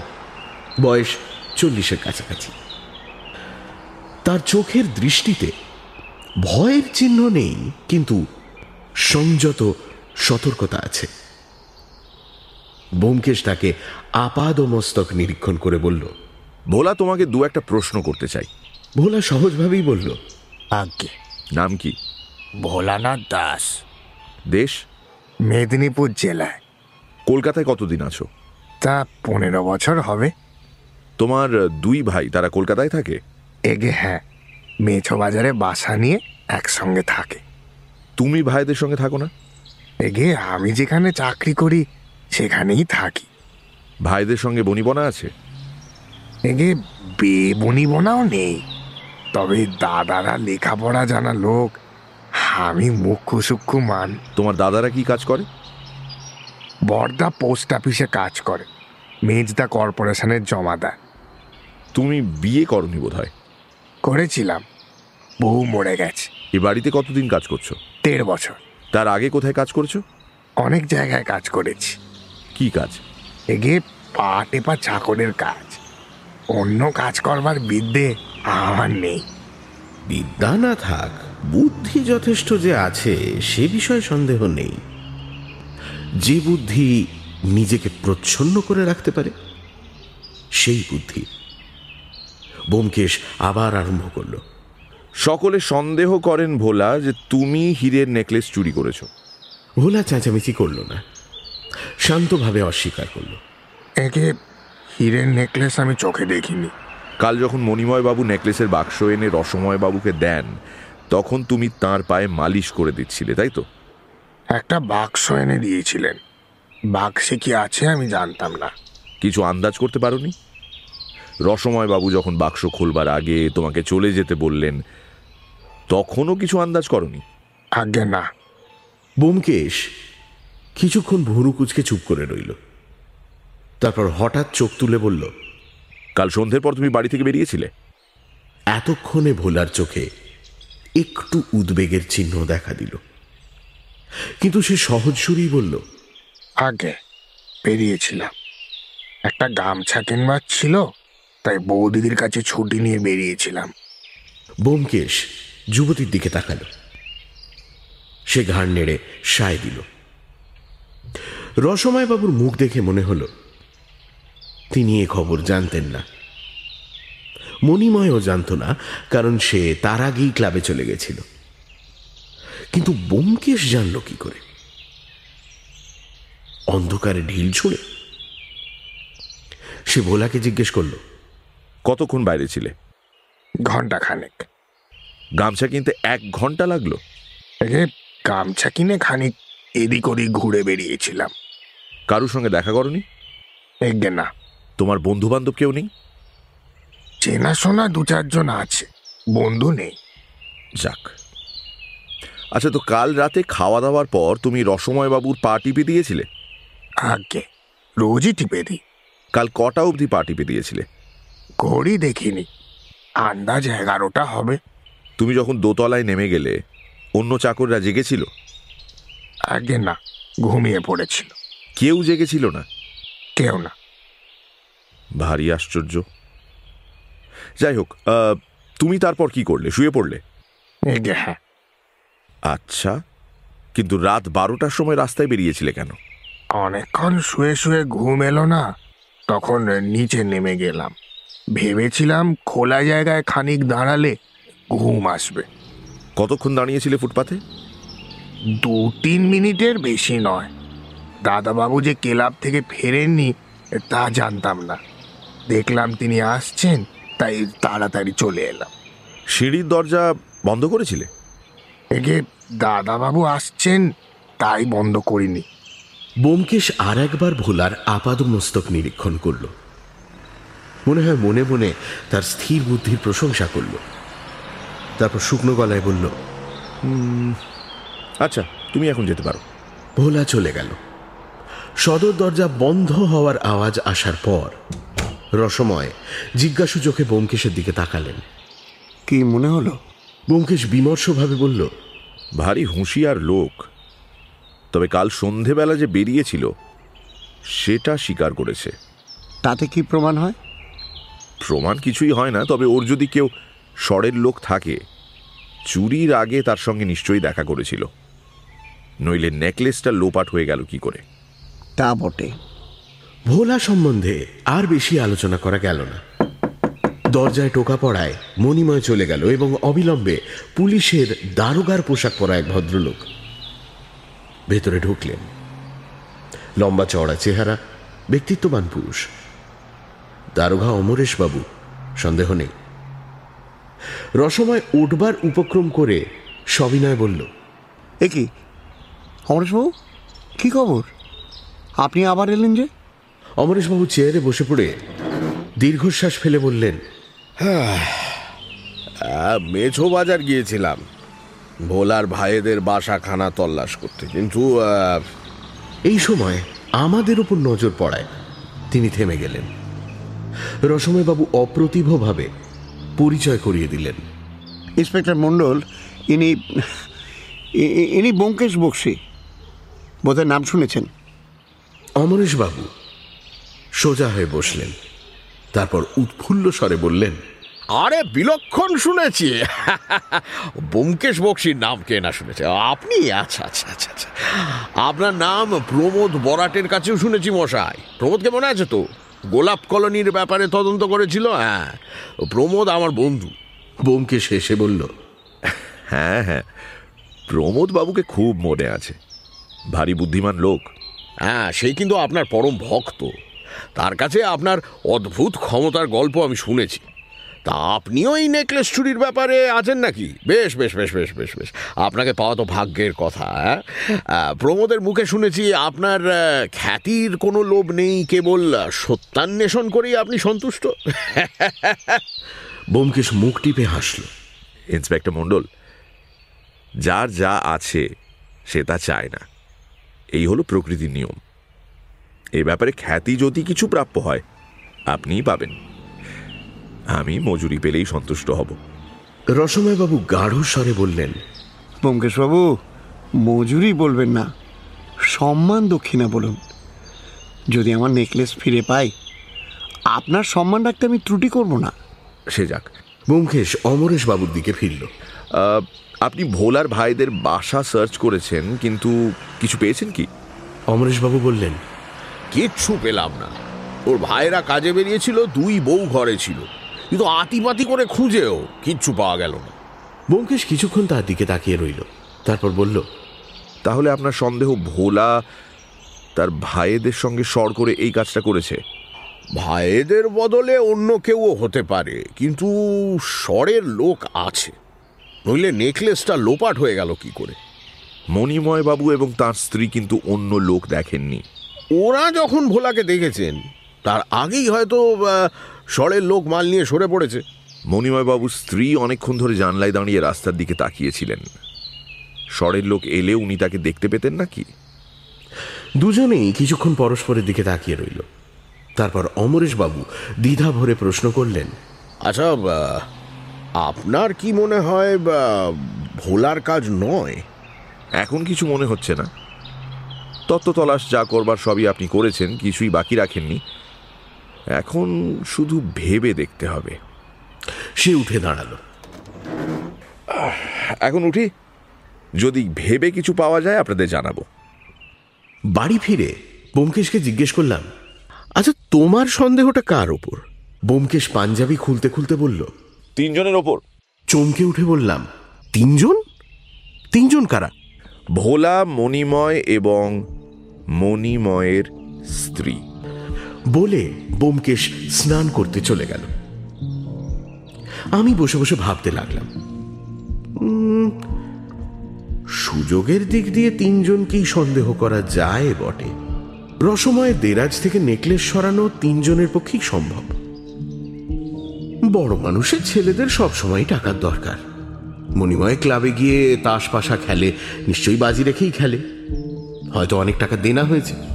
বয়স চল্লিশের কাছাকাছি। তার চোখের দৃষ্টিতে ভয়ের চিহ্ন নেই কিন্তু সংযত সতর্কতা আছে। বোমকেশ তাকে আপাদমস্তক নিরীক্ষণ করে বলল
ভোলা তোমাকে দু একটা প্রশ্ন করতে চাই।
ভোলা সহজভাবেই বলল
আজ্ঞে।
নাম কি?
ভোলানাথ দাস।
দেশ?
মেদিনীপুর জেলায়।
কলকাতায় কতদিন আছো?
তা পনেরো বছর হবে।
তোমার দুই ভাই তারা কলকাতায় থাকে?
এগে হ্যাঁ মেছো বাজারে বাসা নিয়ে একসঙ্গে থাকে।
তুমি ভাইদের সঙ্গে থাকো না?
এগে আমি যেখানে চাকরি করি সেখানেই থাকি।
ভাইদের সঙ্গে বনিবনা আছে?
এগে বেবনি বোনাও নেই। তবে দাদারা লেখাপড়া জানা লোক আমি মুখ্য সূক্ষ্ম মান।
তোমার দাদারা কি কাজ করে?
বর্দা পোস্ট অফিসে কাজ করে মেজদা কর্পোরেশনের জমাদার
তুমি বিয়ে করনি বোধ হয়
করেছিলাম বহু মরে গেছে।
এ বাড়িতে কতদিন কাজ করছ?
দেড় বছর।
তার আগে কোথায় কাজ করছ?
অনেক জায়গায় কাজ করেছি।
কি কাজ?
এগে পা টেপা চাকরের কাজ। অন্য কাজ করবার বিদ্যে আমার নেই।
বিদ্যা না থাক বুদ্ধি যথেষ্ট যে আছে সে বিষয়ে সন্দেহ নেই। যে বুদ্ধি নিজেকে প্রচ্ছন্ন করে রাখতে পারে সেই বুদ্ধি। বোমকেশ আবার আরম্ভ করল।
সকলে সন্দেহ করেন ভোলা যে তুমি হীরের নেকলেস চুরি করেছ।
ভোলা চেঁচামেচি করল না। শান্তভাবে অস্বীকার করল।
একে হীরের নেকলেস আমি চোখে দেখিনি।
কাল যখন মণিময় বাবু নেকলেসের বাক্স এনে রসময় বাবুকে দেন তখন তুমি তার পায়ে মালিশ করে দিচ্ছিলে তাই তো?
একটা বাক্স এনে দিয়েছিলেন। বাক্সে কি আছে আমি জানতাম না।
কিছু আন্দাজ করতে পারোনি? রসময় বাবু যখন বাক্স খুলবার আগে তোমাকে চলে যেতে বললেন তখনও কিছু আন্দাজ করনি?
আজ্ঞে না।
বোমকেশ কিছুক্ষণ ভুরু কুচকে চুপ করে রইল। তারপর হঠাৎ চোখ তুলে বলল
কাল সন্ধ্যের পর তুমি বাড়ি থেকে বেরিয়েছিলে?
এতক্ষণে ভোলার চোখে একটু উদ্বেগের চিহ্ন দেখা দিল। কিন্তু সে সহজ সুরেই বলল
আগে বেরিয়েছিলাম। একটা গামছা কিনবার ছিল তাই বৌদিদির কাছে ছুটি নিয়ে বেরিয়েছিলাম।
বোমকেশ যুবতীর দিকে তাকালো। সে ঘাড় নেড়ে সায় দিল। রসময় বাবুর মুখ দেখে মনে হলো তিনি এ খবর জানতেন না। মণিময়ও জানত না কারণ সে তার আগেই ক্লাবে চলে গেছিল। কিন্তু বোমকেশ জানল কি করে? অন্ধকারে ঢিল ছুঁড়ে। সে ভোলাকে জিজ্ঞেস করল
কতক্ষণ বাইরে ছিলে?
ঘণ্টা খানেক
গামছা কিনতে এক ঘণ্টা লাগল?
গামছা কিনে খানিক এদিক ওদিক ঘুরে বেরিয়েছিলাম।
কারুর সঙ্গে দেখা করনি?
এগে না।
তোমার বন্ধু বান্ধব কেউ নেই?
চেনাশোনা দু চারজন আছে বন্ধু নেই।
যাক। আচ্ছা তো কাল রাতে খাওয়া দাওয়ার পর তুমি রসময় বাবুর পা টিপে দিয়েছিলে?
আগে রোজই টিপে দিই।
কাল কটা অবধি পা টিপে দিয়েছিলে?
ঘড়ি দেখিনি। আন্দাজ এগারোটা হবে।
তুমি যখন দোতলায় নেমে গেলে অন্য চাকররা জেগেছিল?
আগে না ঘুমিয়ে পড়েছিল।
কেউ জেগেছিল না?
কেউ না।
ভারী আশ্চর্য। যাই হোক তুমি তারপর কি করলে? শুয়ে পড়লে?
হ্যাঁ
আচ্ছা কিন্তু রাত বারোটার সময় রাস্তায় বেরিয়েছিলে কেন?
অনেকক্ষণ শুয়ে শুয়ে ঘুম এলো না তখন নিচে নেমে গেলাম। ভেবেছিলাম খোলা জায়গায় খানিক দাঁড়ালে ঘুম আসবে।
কতক্ষণ দাঁড়িয়েছিলে ফুটপাতে?
দু তিন মিনিটের বেশি নয়। দাদাবাবু যে ক্লাব থেকে ফেরেননি তা জানতাম না। দেখলাম তিনি আসছেন তাই তাড়াতাড়ি চলে এলাম।
সিঁড়ির দরজা বন্ধ করেছিলে?
একে দাদাবাবু আসছেন তাই বন্ধ করিনি।
বোমকেশ আর একবার ভোলার আপাদমস্তক নিরীক্ষণ করল। মনে হয় মনে মনে তার স্থির বুদ্ধির প্রশংসা করল। তারপর শুকনো গলায় বলল
আচ্ছা তুমি এখন যেতে পারো।
ভোলা চলে গেল। সদর দরজা বন্ধ হওয়ার আওয়াজ আসার পর রসময় জিজ্ঞাসু চোখে বোমকেশের দিকে তাকালেন।
কি মনে হলো?
বোমকেশ বিমর্ষভাবে বলল
ভারী হুঁশিয়ার লোক। তবে কাল সন্ধেবেলা যে বেরিয়েছিল সেটা স্বীকার করেছে।
তাতে কি প্রমাণ হয়?
প্রমাণ কিছুই হয় না তবে ওর যদি কেউ স্বরের লোক থাকে চুরির আগে তার সঙ্গে নিশ্চয়ই দেখা করেছিল। নইলে নেকলেসটা লোপাট হয়ে গেল কি করে?
তা বটে।
ভোলা সম্বন্ধে আর বেশি আলোচনা করা গেল না। দরজায় টোকা পড়ায় মণিময় চলে গেল এবং অবিলম্বে পুলিশের দারোগার পোশাক পরা এক ভদ্রলোক ভেতরে ঢুকলেন। লম্বা চওড়া চেহারা ব্যক্তিত্ববান পুরুষ। দারোগা অমরেশ বাবু সন্দেহ নেই। রসময় উঠবার উপক্রম করে সবিনয় বলল
এ কি? অমরেশবাবু? কি খবর? আপনি আবার এলেন যে?
অমরেশবাবু চেয়ারে বসে পড়ে দীর্ঘশ্বাস ফেলে বললেন
মেছো বাজার গিয়েছিলাম। ভোলার ভাইদের বাসাখানা তল্লাশ করতে কিন্তু
এই সময় আমাদের উপর নজর পড়ায় তিনি থেমে গেলেন। রসময়বাবু অপ্রতিভভাবে পরিচয় করিয়ে দিলেন।
ইন্সপেক্টর মণ্ডল ইনি ইনি ব্যোমকেশ বক্সি। বোধহয় নাম শুনেছেন।
অমরেশবাবু সোজা হয়ে বসলেন তারপর উৎফুল্ল স্বরে বললেন
আরে বিলক্ষণ শুনেছি। বোমকেশ বক্সির নাম কে না শুনেছে? আপনি? আচ্ছা আচ্ছা আচ্ছা আচ্ছা। আপনার নাম প্রমোদ বরাটের কাছেও শুনেছি মশাই। প্রমোদকে মনে আছে তো? গোলাপ কলোনির ব্যাপারে তদন্ত করেছিল? হ্যাঁ। প্রমোদ আমার বন্ধু।
বোমকে শেষে বলল
হ্যাঁ হ্যাঁ। প্রমোদ বাবুকে খুব মনে আছে। ভারী বুদ্ধিমান লোক।
হ্যাঁ সেই কিন্তু আপনার পরম ভক্ত। তার কাছে আপনার অদ্ভুত ক্ষমতার গল্প আমি শুনেছি। তা আপনিও এই নেকলেস চুরির ব্যাপারে আছেন নাকি? বেশ বেশ বেশ বেশ বেশ বেশ। আপনাকে পাওয়া তো ভাগ্যের কথা হ্যাঁ? প্রমোদের মুখে শুনেছি আপনার খ্যাতির কোনো লোভ নেই, কেবল সত্যান্বেষণ করেই আপনি সন্তুষ্ট।
বোমকেশ মুখ টিপে হাসল।
ইন্সপেক্টর মণ্ডল, যার যা আছে, সে তা চায় না। এই হলো প্রকৃতির নিয়ম। এ ব্যাপারে খ্যাতি যদি কিছু প্রাপ্য হয়, আপনিই পাবেন। আমি মজুরি পেলেই সন্তুষ্ট হব।
রসময়বাবু গাঢ় স্বরে বললেন
ব্যোমকেশবাবু মজুরি বলবেন না সম্মান দক্ষিণা বলুন। যদি আমার নেকলেস ফিরে পাই আপনার সম্মান রাখতে আমি ত্রুটি করব না।
সে যাক।
বোমকেশ অমরেশ বাবুর দিকে ফিরল।
আপনি ভোলার ভাইদের বাসা সার্চ করেছেন কিন্তু কিছু পেয়েছেন কি?
অমরেশবাবু বললেন
কিচ্ছু পেলাম না। ওর ভাইরা কাজে বেরিয়েছিল দুই বউ ঘরে ছিল। কিন্তু আতিপাতি করে খুঁজেও কিচ্ছু পাওয়া গেল না।
বোমকেশ কিছুক্ষণ তার দিকে তাকিয়ে রইল। তারপর বলল
তাহলে আপনার সন্দেহ ভোলা তার ভাইদের সঙ্গে সর করে এই কাজটা করেছে।
ভাইদের বদলে অন্য কেউও হতে পারে কিন্তু স্বরের লোক আছে। নইলে নেকলেসটা লোপাট হয়ে গেল কি করে?
মণিময় বাবু এবং তার স্ত্রী কিন্তু অন্য লোক দেখেননি।
ওরা যখন ভোলাকে দেখেছেন তার আগেই হয়তো আহ, স্বরের লোক মাল নিয়ে সরে পড়েছে।
মণিময় বাবুর স্ত্রী অনেকক্ষণ ধরে জানলায় দাঁড়িয়ে রাস্তার দিকে তাকিয়েছিলেন। স্বরের লোক এলে উনি তাকে দেখতে পেতেন নাকি?
দুজনেই কিছুক্ষণ পরস্পরের দিকে তাকিয়ে রইল। তারপর অমরেশবাবু দ্বিধা ভরে প্রশ্ন করলেন
আচ্ছা আপনার কি মনে হয় বা, ভোলার কাজ নয়?
এখন কিছু মনে হচ্ছে না। তত্ত্ব তলাশ যা করবার সবই আপনি করেছেন কিছুই বাকি রাখেননি। এখন শুধু ভেবে দেখতে হবে।
সে উঠে দাঁড়াল।
এখন উঠি। যদি ভেবে কিছু পাওয়া যায় আপনাদের জানাব।
বাড়ি ফিরে বোমকেশকে জিজ্ঞেস করলাম আচ্ছা তোমার সন্দেহটা কার ওপর? বোমকেশ পাঞ্জাবি খুলতে খুলতে বলল
তিনজনের ওপর।
চমকে উঠে বললাম তিনজন? তিনজন কারা?
ভোলা মণিময় এবং মণিময়ের স্ত্রী।
বলে বোমকেশ স্নান করতে চলে গেল। আমি বসে বসে ভাবতে লাগলাম সুযোগের দিক দিয়ে তিনজনকেই সন্দেহ করা যায় বটে। রসময় দেরাজ থেকে নেকলেস সরানো তিনজনের পক্ষেই সম্ভব। বড় মানুষের ছেলেদের সবসময় টাকার দরকার। মণিময় ক্লাবে গিয়ে তাস পাশা খেলে, নিশ্চয়ই বাজি রেখেই খেলে। হয়তো অনেক টাকা দেনা হয়েছে।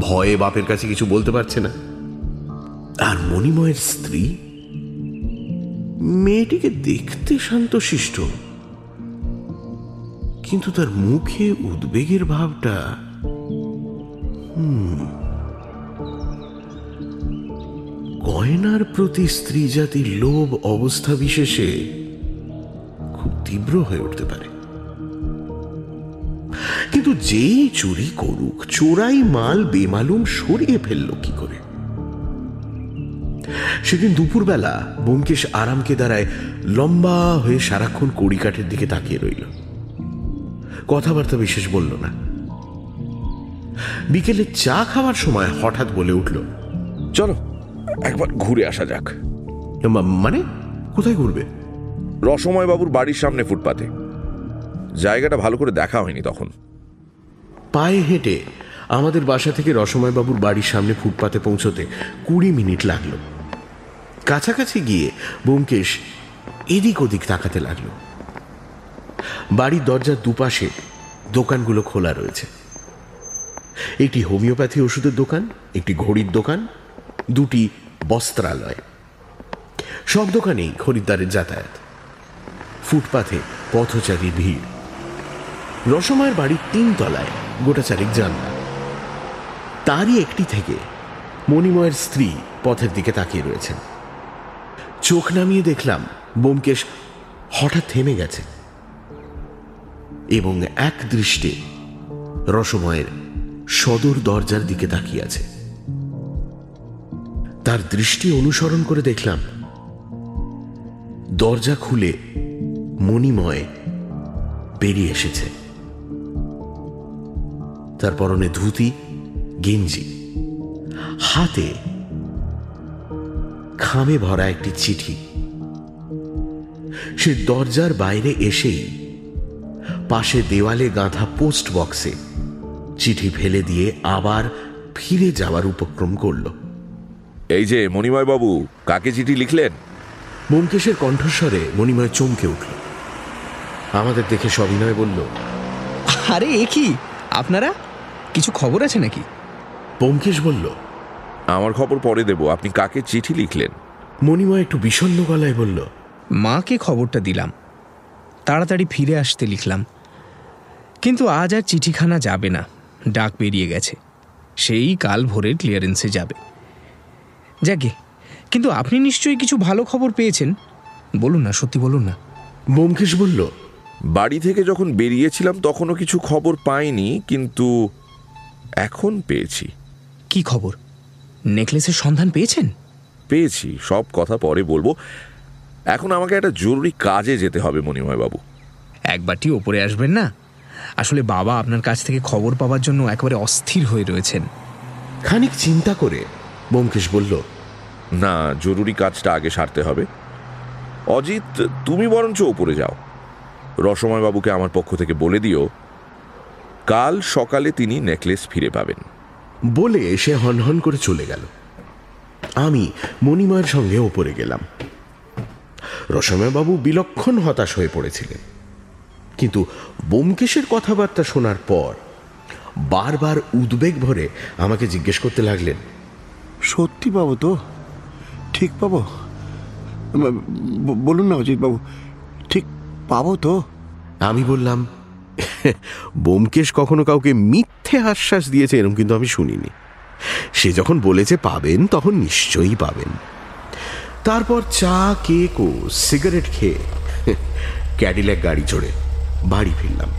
ভয়ে বাপের কাছে কিছু বলতে পারছে না। আর মণিময়ের স্ত্রী? মেয়েটিকে দেখতে শান্তশিষ্ট। কিন্তু তার মুখে উদ্বেগের ভাবটা হুম, গয়নার প্রতি স্ত্রী জাতির লোভ অবস্থা বিশেষে খুব তীব্র হয়ে উঠতে পারে। কিন্তু যেই চুরি করুক চোরাই মাল বেমালুম সরিয়ে ফেলল কি করে? সেদিন দুপুরবেলা ব্যোমকেশ আরামকে দাঁড়ায় লম্বা হয়ে সারাক্ষণ কড়িকাঠের দিকে তাকিয়ে রইল। কথাবার্তা বিশেষ বলল না। বিকেলে চা খাওয়ার সময় হঠাৎ বলে উঠল
চলো একবার ঘুরে আসা যাক।
মানে? কোথায় ঘুরবে?
রসময় বাবুর বাড়ির সামনে ফুটপাতে। জায়গাটা ভালো করে দেখা হয়নি তখন।
পায়ে হেঁটে আমাদের বাসা থেকে রসময়বাবুর বাড়ির সামনে ফুটপাতে পৌঁছতে কুড়ি মিনিট লাগল। কাছাকাছি গিয়ে ব্যোমকেশ এদিক ওদিক তাকাতে লাগল। বাড়ির দরজার দুপাশে দোকানগুলো খোলা রয়েছে। একটি হোমিওপ্যাথি ওষুধের দোকান, একটি ঘড়ির দোকান, দুটি বস্ত্রালয়। সব দোকানেই খরিদ্দারের যাতায়াত। ফুটপাথে পথচারীর ভিড়। রসময়ের বাড়ির তিন তলায় গোটা চারিক জানলা তারই একটি থেকে মণিময়ের স্ত্রী পথের দিকে তাকিয়ে রয়েছেন। চোখ নামিয়ে দেখলাম বোমকেশ হঠাৎ থেমে গেছে এবং এক দৃষ্টে রসময়ের সদর দরজার দিকে তাকিয়ে আছে। তার দৃষ্টি অনুসরণ করে দেখলাম দরজা খুলে মণিময় বেরিয়ে এসেছে। তার পরনে ধুতি গেঞ্জি। হাতে খামে ভরা একটি চিঠি। সে দরজার বাইরে এসেই পাশে দেওয়ালে গাঁথা পোস্ট বক্সে চিঠি ফেলে দিয়ে আবার ফিরে যাওয়ার উপক্রম করল।
এই যে মণিময় বাবু কাকে চিঠি লিখলেন?
ব্যোমকেশের কণ্ঠস্বরে মণিময় চমকে উঠল। আমাদের দেখে সবিনয় বলল
আরে এ কি? আপনারা? কিছু খবর আছে নাকি?
ব্যোমকেশ বলল
আমার খবর পরে দেব আপনি কাকে চিঠি লিখলেন?
মণিময় একটু বিষণ্ণ গলায় বলল
মাকে খবরটা দিলাম। তাড়াতাড়ি ফিরে আসতে লিখলাম। কিন্তু আজ আর চিঠিখানা যাবে না ডাক বেরিয়ে গেছে। সেই কাল ভোরের ক্লিয়ারেন্সে যাবে। যাকে কিন্তু আপনি নিশ্চয়ই কিছু ভালো খবর পেয়েছেন? বলুন না সত্যি বলুন না।
ব্যোমকেশ বলল
বাড়ি থেকে যখন বেরিয়েছিলাম তখনও কিছু খবর পাইনি কিন্তু এখন পেয়েছি।
কি খবর? নেকলেসের সন্ধান পেয়েছেন?
পেয়েছি সব কথা পরে বলব। এখন আমাকে একটা জরুরি কাজে যেতে হবে মণিময় বাবু
একবারটি ওপরে আসবেন না? আসলে বাবা আপনার কাছ থেকে খবর পাওয়ার জন্য একেবারে অস্থির হয়ে রয়েছেন।
খানিক চিন্তা করে ব্যোমকেশ বলল
না জরুরি কাজটা আগে সারতে হবে। অজিত তুমি বরঞ্চ ওপরে যাও। রসময় বাবুকে আমার পক্ষ থেকে বলে দিও কাল সকালে তিনি নেকলেস ফিরে পাবেন।
বলে সে হনহন করে চলে গেল। আমি মণিময়ের সঙ্গে ওপরে গেলাম। রসময়বাবু বিলক্ষণ হতাশ হয়ে পড়েছিলেন। কিন্তু বোমকেশের কথাবার্তা শোনার পর বারবার উদ্বেগ ভরে আমাকে জিজ্ঞেস করতে লাগলেন
সত্যি পাবো তো? ঠিক পাবো? বলুন না অজিত বাবু ঠিক পাবো তো?
আমি বললাম বোমকেশ কখনো কাউকে মিথ্যে আশ্বাস দিয়েছে এরকম কিন্তু আমি শুনিনি। সে যখন বলেছে পাবেন, তখন নিশ্চয়ই পাবেন। তারপর চা, কেক ও সিগারেট খেয়ে ক্যাডিল্যাক গাড়ি চড়ে বাড়ি ফিরলাম।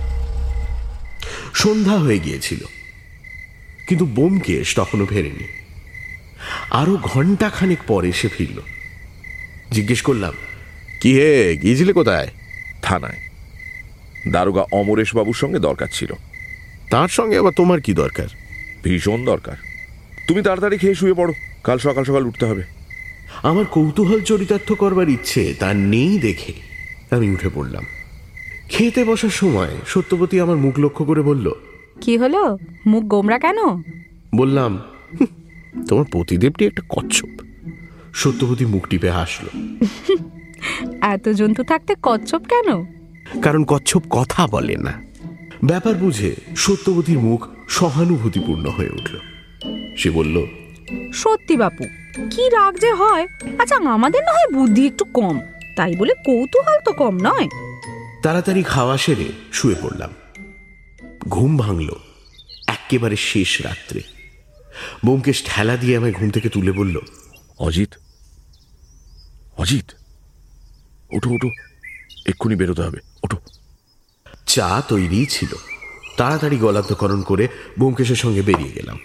সন্ধ্যা হয়ে গিয়েছিল, কিন্তু বোমকেশ তখনও ফেরেনি। আরও ঘণ্টা খানেক পরে সে ফিরল। জিজ্ঞেস করলাম, কি হে, গিয়েছিলে কোথায়?
থানায়। দারোগা অমরেশবাবুর সঙ্গে দরকার ছিল।
তার সঙ্গে আবার তোমার কি দরকার?
ভীষণ দরকার। তুমি তাড়াতাড়ি খেয়ে শুয়ে পড়ো কাল সকাল সকাল উঠতে হবে।
আমার কৌতূহল চরিতার্থ করবার ইচ্ছে তা নেই দেখে। আমি উঠে পড়লাম। খেতে বসার সময় সত্যবতী আমার মুখ লক্ষ্য করে বলল
কি হলো? মুখ গোমরা কেন?
বললাম তোমার পতিদেবটি একটা কচ্ছপ। সত্যবতী মুখ টিপে হাসল।
এত জন্তু থাকতে কচ্ছপ কেন?
কারণ কচ্ছপ কথা বলে না। ব্যাপার বুঝে সত্যবতীর মুখ সহানুভূতিপূর্ণ হয়ে উঠল। সে বলল
সত্যি বাপু কি রাগ যে হয়। আচ্ছা আমাদের না হয় বুদ্ধি একটু কম। তাই বলে কৌতূহল তো কম নয়।
তাড়াতাড়ি খাওয়া সেরে শুয়ে পড়লাম। ঘুম ভাঙল একেবারে শেষ রাত্রে। বোমকেশ ঠেলা দিয়ে আমায় ঘুম থেকে তুলে বলল
অজিত অজিত ওঠো ওঠো। এক্ষুনি বেরোতে হবে। ওঠো।
চা তৈরি ছিল। তাড়াতাড়ি গলান্তকরণ করে বোমকেশের সঙ্গে বেরিয়ে গেলাম।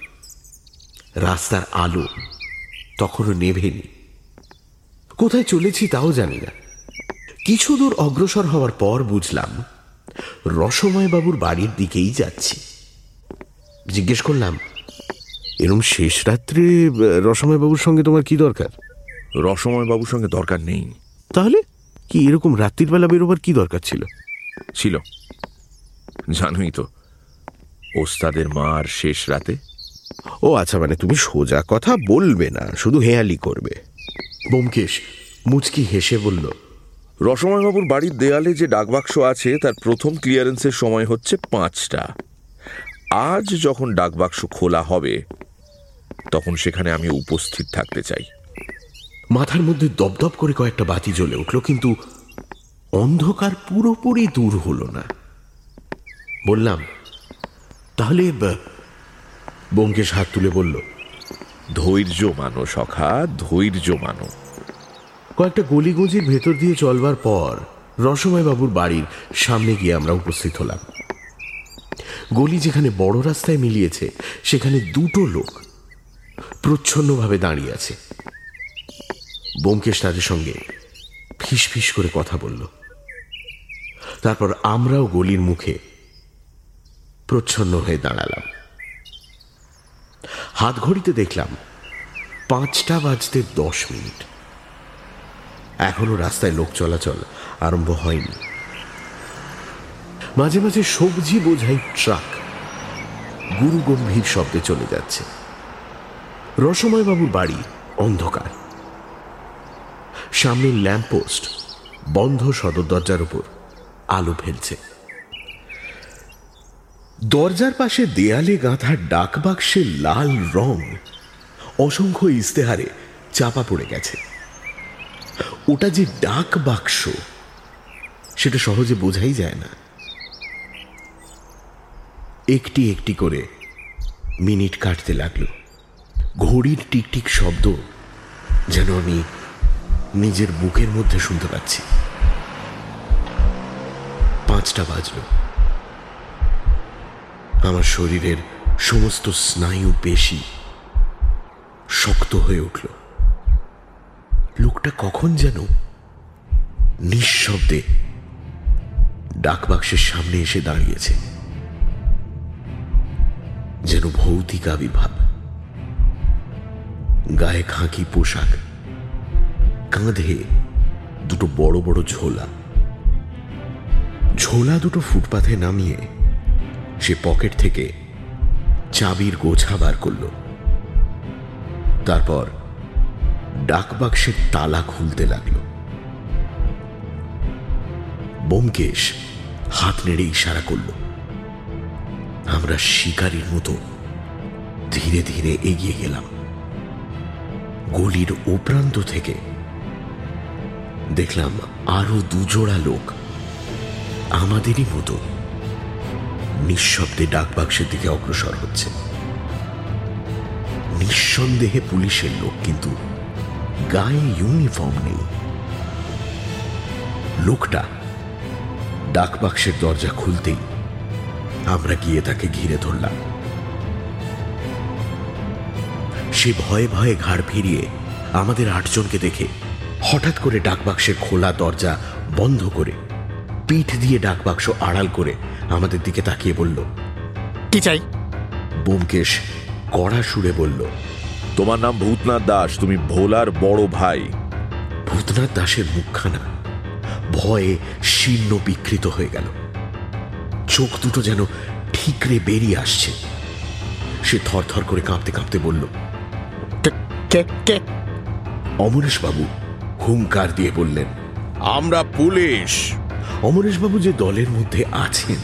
রাস্তার আলো তখনও নেভেনি। কোথায় চলেছি তাও জানি না। কিছু দূর অগ্রসর হওয়ার পর বুঝলাম রসময় বাবুর বাড়ির দিকেই যাচ্ছি। জিজ্ঞেস করলাম এরম শেষ রাত্রে রসময় বাবুর সঙ্গে তোমার কি দরকার?
রসময় বাবুর সঙ্গে দরকার নেই।
তাহলে? কি এরকম রাত্রির বেলা বেরোবার কি দরকার ছিল?
ছিল। জানোই তো ওস্তাদের মার শেষ রাতে।
ও আচ্ছা মানে তুমি সোজা কথা বলবে না শুধু হেয়ালি করবে। বোমকেশ মুচকি হেসে বলল
রসময়বাবুর বাড়ির দেয়ালে যে ডাকবাক্স আছে তার প্রথম ক্লিয়ারেন্সের সময় হচ্ছে পাঁচটা। আজ যখন ডাকবাক্স খোলা হবে তখন সেখানে আমি উপস্থিত থাকতে চাই।
মাথার মধ্যে দপদপ করে কয়েকটা বাতি জ্বলে উঠল কিন্তু অন্ধকার পুরোপুরি দূর হলো না। বললাম তাহলে ব- বোমকেশ হাত তুলে বলল
ধৈর্য মানো সখা ধৈর্য মানো।
কয়েকটা গলিগুঁজির ভেতর দিয়ে চলবার পর রসময় বাবুর বাড়ির সামনে গিয়ে আমরা উপস্থিত হলাম। গলি যেখানে বড় রাস্তায় মিলিয়েছে সেখানে দুটো লোক প্রচ্ছন্নভাবে দাঁড়িয়ে আছে। বোমকেশ তাদের সঙ্গে ফিস ফিস করে কথা বলল। তারপর আমরাও গলির মুখে প্রচ্ছন্ন হয়ে দাঁড়ালাম। হাত ঘড়িতে দেখলাম পাঁচটা বাজতে দশ মিনিট। এখনও রাস্তায় লোক চলাচল আরম্ভ হয়নি। মাঝে মাঝে সবজি বোঝাই ট্রাক গুরু গম্ভীর শব্দে চলে যাচ্ছে। রসময় বাবুর বাড়ি অন্ধকার। সামনের ল্যাম্পপোস্ট বন্ধ সদর দরজার উপর আলো ফেলছে। দরজার পাশে দেয়ালে গাঁথা ডাক বাক্সের লাল রং অসংখ্য ইস্তেহারে চাপা পড়ে গেছে। ওটা যে ডাক বাক্স, সেটা সহজে বোঝাই যায় না। একটি একটি করে মিনিট কাটতে লাগল। ঘড়ির টিকটিক শব্দ যেন আমি নিজের বুকের মধ্যে শুনতে পাচ্ছি। পাঁচটা বাজলো। আমার শরীরের সমস্ত স্নায়ু পেশি শক্ত হয়ে উঠল। লোকটা কখন যেন নিঃশব্দে ডাকবাক্সের সামনে এসে দাঁড়িয়েছে। যেন ভৌতিক আবির্ভাব। গায়ে খাঁকি পোশাক। কাঁধে দুটো বড় বড় ঝোলা। ঝোলা দুটো ফুটপাথে নামিয়ে সে পকেট থেকে চাবির গোছা বার করল। তারপর ডাকবাক্সের তালা খুলতে লাগল। বোমকেশ হাত নেড়ে ইশারা করল। আমরা শিকারীর মতো ধীরে ধীরে এগিয়ে গেলাম। গলির ও থেকে দেখলাম আরও দুজোড়া লোক। আমাদেরই মতো। নিঃশব্দে ডাকবাক্সের দিকে অগ্রসর হচ্ছে। নিঃসন্দেহে পুলিশের লোক, কিন্তু গায়ে ইউনিফর্ম নেই। লোকটা ডাকবাক্সের দরজা খুলতেই আমরা গিয়ে তাকে ঘিরে ধরলাম। সে ভয়ে ভয়ে ঘাড় ফিরিয়ে আমাদের আটজনকে দেখে হঠাৎ করে ডাকবাক্সের খোলা দরজা বন্ধ করে পিঠ দিয়ে ডাকবাক্স আড়াল করে আমাদের দিকে তাকিয়ে বলল
কি চাই?
বোমকেশ কড়া সুরে বলল
তোমার নাম ভূতনাথ দাস তুমি ভোলার বড় ভাই।
ভূতনাথ দাসের মুখখানা ভয়ে শীর্ণ বিকৃত হয়ে গেল। চোখ দুটো যেন ঠিকরে বেরিয়ে আসছে। সে থরথর করে কাঁপতে কাঁপতে বলল
কে- কে কে?
অমরেশবাবু হুমকার দিয়ে বললেন,
আমরা পুলিশ।
অমরেশবাবু যে দলের মধ্যে আছেন,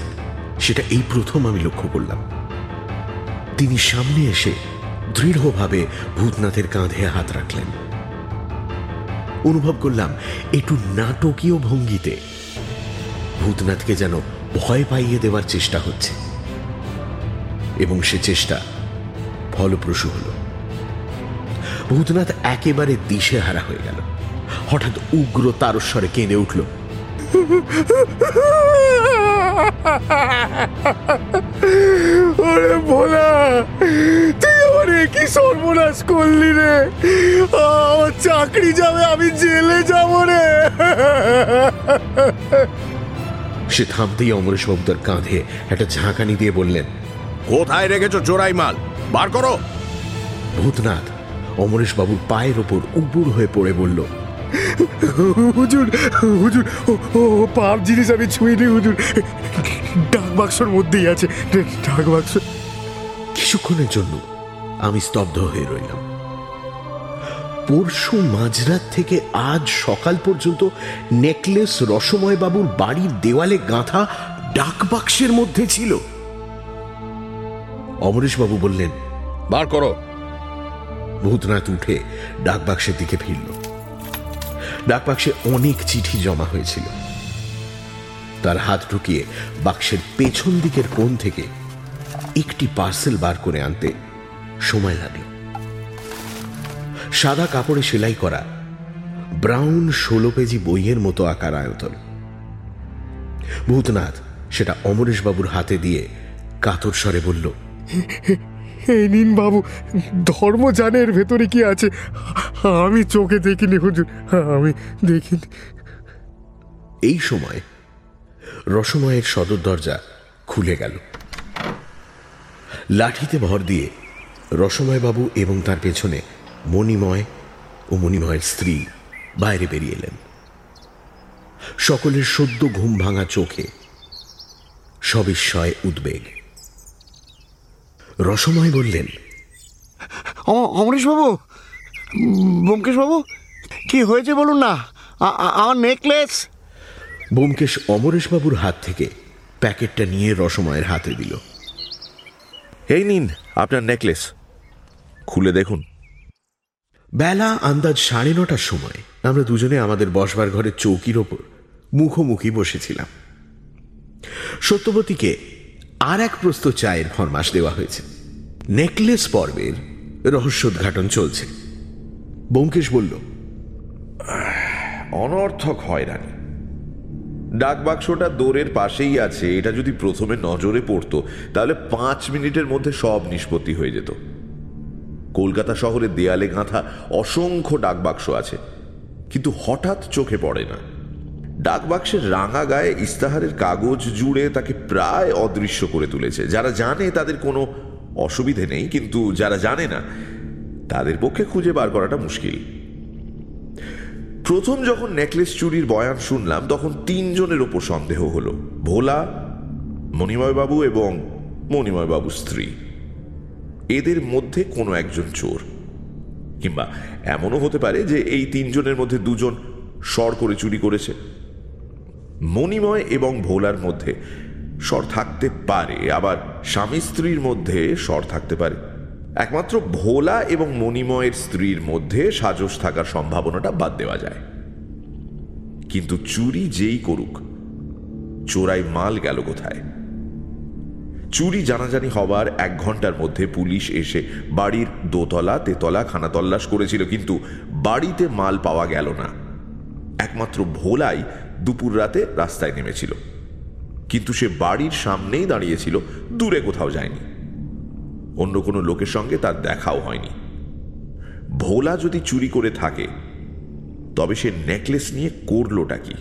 সেটা এই প্রথম আমি লক্ষ্য করলাম। তিনি সামনে এসে দৃঢ়ভাবে ভূতনাথের কাঁধে হাত রাখলেন। অনুভব করলাম, একটু নাটকীয় ভঙ্গিতে ভূতনাথকে যেন ভয় পাইয়ে দেওয়ার চেষ্টা হচ্ছে। এবং সে চেষ্টা ফলপ্রসূ হল। ভূতনাথ একেবারে দিশে হারা হয়ে গেল। হঠাৎ উগ্র তারস্বরে কেঁদে উঠল।
ওরে ভোলা তুই আমার কি সর্বনাশ করলি রে। আমার চাকরি যাবে আমি জেলে যাব রে।
সে থামতেই অমরেশ বাবুদার কাঁধে একটা ঝাঁকানি দিয়ে বললেন
কোথায় রেখেছো চোরাই মাল? বার করো।
ভূতনাথ অমরেশ বাবুর পায়ের ওপর উপুর হয়ে পড়ে বলল
হুজুর হুজুর, ও জিনিস আমি ছুঁইনি, হুজুর। ডাক বাক্সর মধ্যেই আছে। ডাক বাক্স।
কিছুক্ষণের জন্য আমি স্তব্ধ হয়ে রইলাম। পরশু মাঝরাত থেকে আজ সকাল পর্যন্ত নেকলেস রসময় বাবুর বাড়ির দেওয়ালে গাঁথা ডাক বাক্সের মধ্যে ছিল। অমরেশ বাবু বললেন,
বার করো।
ভূতনাথ উঠে ডাক বাক্সের দিকে ফিরল। ডাক বাক্সে অনেক চিঠি জমা হয়েছিল। তার হাত ঢুকিয়ে বাক্সের পেছন দিকের কোণ থেকে একটি পার্সেল বার করে আনতে সময় লাগল। সাদা কাপড়ে সেলাই করা ব্রাউন ষোলো পেজি বইয়ের মতো আকার আয়তন। ভূতনাথ সেটা অমরেশ বাবুর হাতে দিয়ে কাতর স্বরে বলল
এই নিন বাবু ধর্মজানের ভেতরে কি আছে। আমি চোখে দেখিনি হুজুর, আমি দেখিনি।
এই সময় রসময়ের সদর দরজা খুলে গেল। লাঠিতে ভর দিয়ে রসময় বাবু এবং তার পেছনে মণিময় ও মণিময়ের স্ত্রী বাইরে বেরিয়ে এলেন। সকলের সদ্য ঘুম ভাঙা চোখে সবিস্ময় উদ্বেগ। রসময় বললেন
অমরেশ বাবু ব্যোমকেশ বাবু কি হয়েছে বলুন না? আমার নেকলেস।
বোমকেশ অমরেশবাবুর হাত থেকে প্যাকেটটা নিয়ে রসময়ের হাতে দিল।
এই নিন আপনার নেকলেস। খুলে দেখুন।
বেলা আন্দাজ সাড়ে নটার সময় আমরা দুজনে আমাদের বসবার ঘরের চৌকির ওপর মুখোমুখি বসেছিলাম। সত্যবতীকে আর এক প্রস্ত চায়ের ফরমাস দেওয়া হয়েছে। নেকলেস পর্বের রহস্যোদ্ঘাটন চলছে। বোমকেশ বলল
অনর্থক হয়রানি ডাক বাক্সটা দোরের পাশেই আছে, এটা যদি প্রথমে নজরে পড়তো, তাহলে পাঁচ মিনিটের মধ্যে সব নিষ্পত্তি হয়ে যেত। কলকাতা শহরের দেয়ালে গাঁথা অসংখ্য ডাক বাক্স আছে, কিন্তু হঠাৎ চোখে পড়ে না। ডাক বাক্সের রাঙা গায়ে ইস্তাহারের কাগজ জুড়ে তাকে প্রায় অদৃশ্য করে তুলেছে। যারা জানে তাদের কোনো অসুবিধে নেই, কিন্তু যারা জানে না, তাদের পক্ষে খুঁজে বার করাটা মুশকিল। প্রথম যখন নেকলেস চুরির বয়ান শুনলাম, তখন তিনজনের ওপর সন্দেহ হলো, ভোলা, মণিময়বাবু এবং মণিময়বাবুর স্ত্রী। এদের মধ্যে কোনো একজন চোর। কিংবা এমনও হতে পারে যে এই তিনজনের মধ্যে দুজন স্বর করে চুরি করেছে। মণিময় এবং ভোলার মধ্যে। স্বর থাকতে পারে, আবার স্বামী স্ত্রীর মধ্যে স্বর থাকতে পারে। একমাত্র ভোলা এবং মণিময়ের স্ত্রীর মধ্যে সাজস থাকার সম্ভাবনাটা বাদ দেওয়া যায়। কিন্তু চুরি যেই করুক, চোরাই মাল গেল কোথায়? চুরি জানাজানি হবার এক ঘণ্টার মধ্যে পুলিশ এসে বাড়ির দোতলা, তেতলা, খানা তল্লাশ করেছিল, কিন্তু বাড়িতে মাল পাওয়া গেল না। একমাত্র ভোলাই দুপুর রাতে রাস্তায় নেমেছিল। কিন্তু সে বাড়ির সামনেই দাঁড়িয়েছিল, দূরে কোথাও যায়নি। অন্য কোনো লোকের সঙ্গে তার দেখাও হয়নি। ভোলা যদি চুরি করে থাকে, তবে সে নেকলেস নিয়ে করলোটা কি?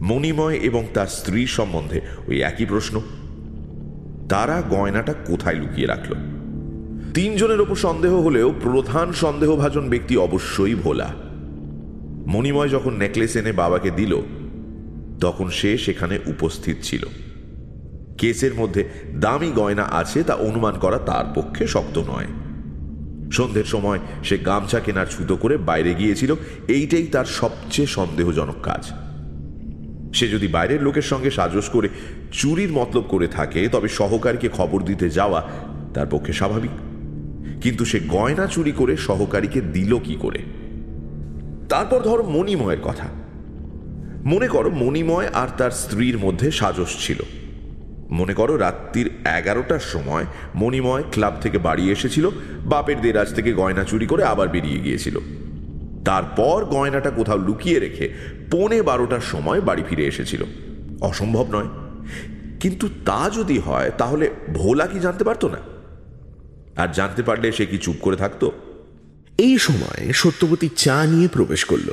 মণিময় এবং তার স্ত্রী সম্বন্ধে ওই একই প্রশ্ন। তারা গয়নাটা কোথায় লুকিয়ে রাখল? তিনজনের ওপর সন্দেহ হলেও প্রধান সন্দেহভাজন ব্যক্তি অবশ্যই ভোলা। মণিময় যখন নেকলেস এনে বাবাকে দিল, তখন সে সেখানে উপস্থিত ছিল। কেসের মধ্যে দামি গয়না আছে তা অনুমান করা তার পক্ষে শক্ত নয়। সন্ধ্যের সময় সে গামছা কেনার ছুতো করে বাইরে গিয়েছিল, এইটাই তার সবচেয়ে সন্দেহজনক কাজ। সে যদি বাইরের লোকের সঙ্গে সাজস করে চুরির মতলব করে থাকে, তবে সহকারীকে খবর দিতে যাওয়া তার পক্ষে স্বাভাবিক। কিন্তু সে গয়না চুরি করে সহকারীকে দিল কি করে? তারপর ধরো মণিময়ের কথা। মনে করো মণিময় আর তার স্ত্রীর মধ্যে সাজস ছিল। মনে করো রাত্রির এগারোটার সময় মণিময় ক্লাব থেকে বাড়ি এসেছিল, বাপের দেরাজ থেকে গয়না চুরি করে আবার বেরিয়ে গিয়েছিল। তারপর গয়নাটা কোথাও লুকিয়ে রেখে পৌনে বারোটার সময় বাড়ি ফিরে এসেছিল। অসম্ভব নয়। কিন্তু তা যদি হয়, তাহলে ভোলা কি জানতে পারতো না? আর জানতে পারলে সে কি চুপ করে থাকতো?
এই সময় সত্যবতী চা নিয়ে প্রবেশ করল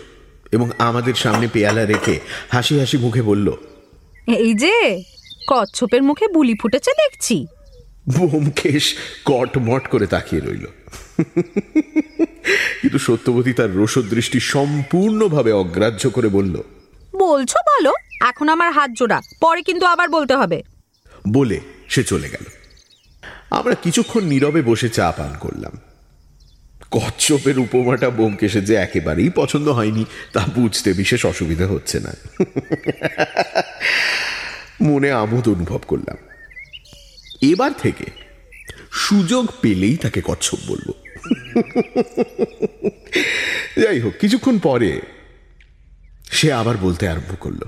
এবং আমাদের সামনে পেয়ালা রেখে হাসি হাসি মুখে বলল
এই যে কচ্ছপের মুখে বুলি ফুটেছে দেখছি।
বোমকেশ কটমট করে তাকিয়ে রইল। কিন্তু সত্যবতী তার রসদৃষ্টি সম্পূর্ণভাবে অগ্রাহ্য করে বলল
বলছো বলো এখন আমার হাত জোড়া পরে কিন্তু আবার বলতে হবে।
বলে সে চলে গেল। আমরা কিছুক্ষণ নীরবে বসে চা পান করলাম। কচ্ছপের উপমাটা বোমকেশে যে একেবারেই পছন্দ হয়নি, তা বুঝতে বিশেষ অসুবিধা হচ্ছে না। মনে আমোদ অনুভব করলাম। এবার থেকে সুযোগ পেলেই তাকে কচ্ছপ বলব। যাই হোক, কিছুক্ষণ পরে সে আবার বলতে আরম্ভ করল।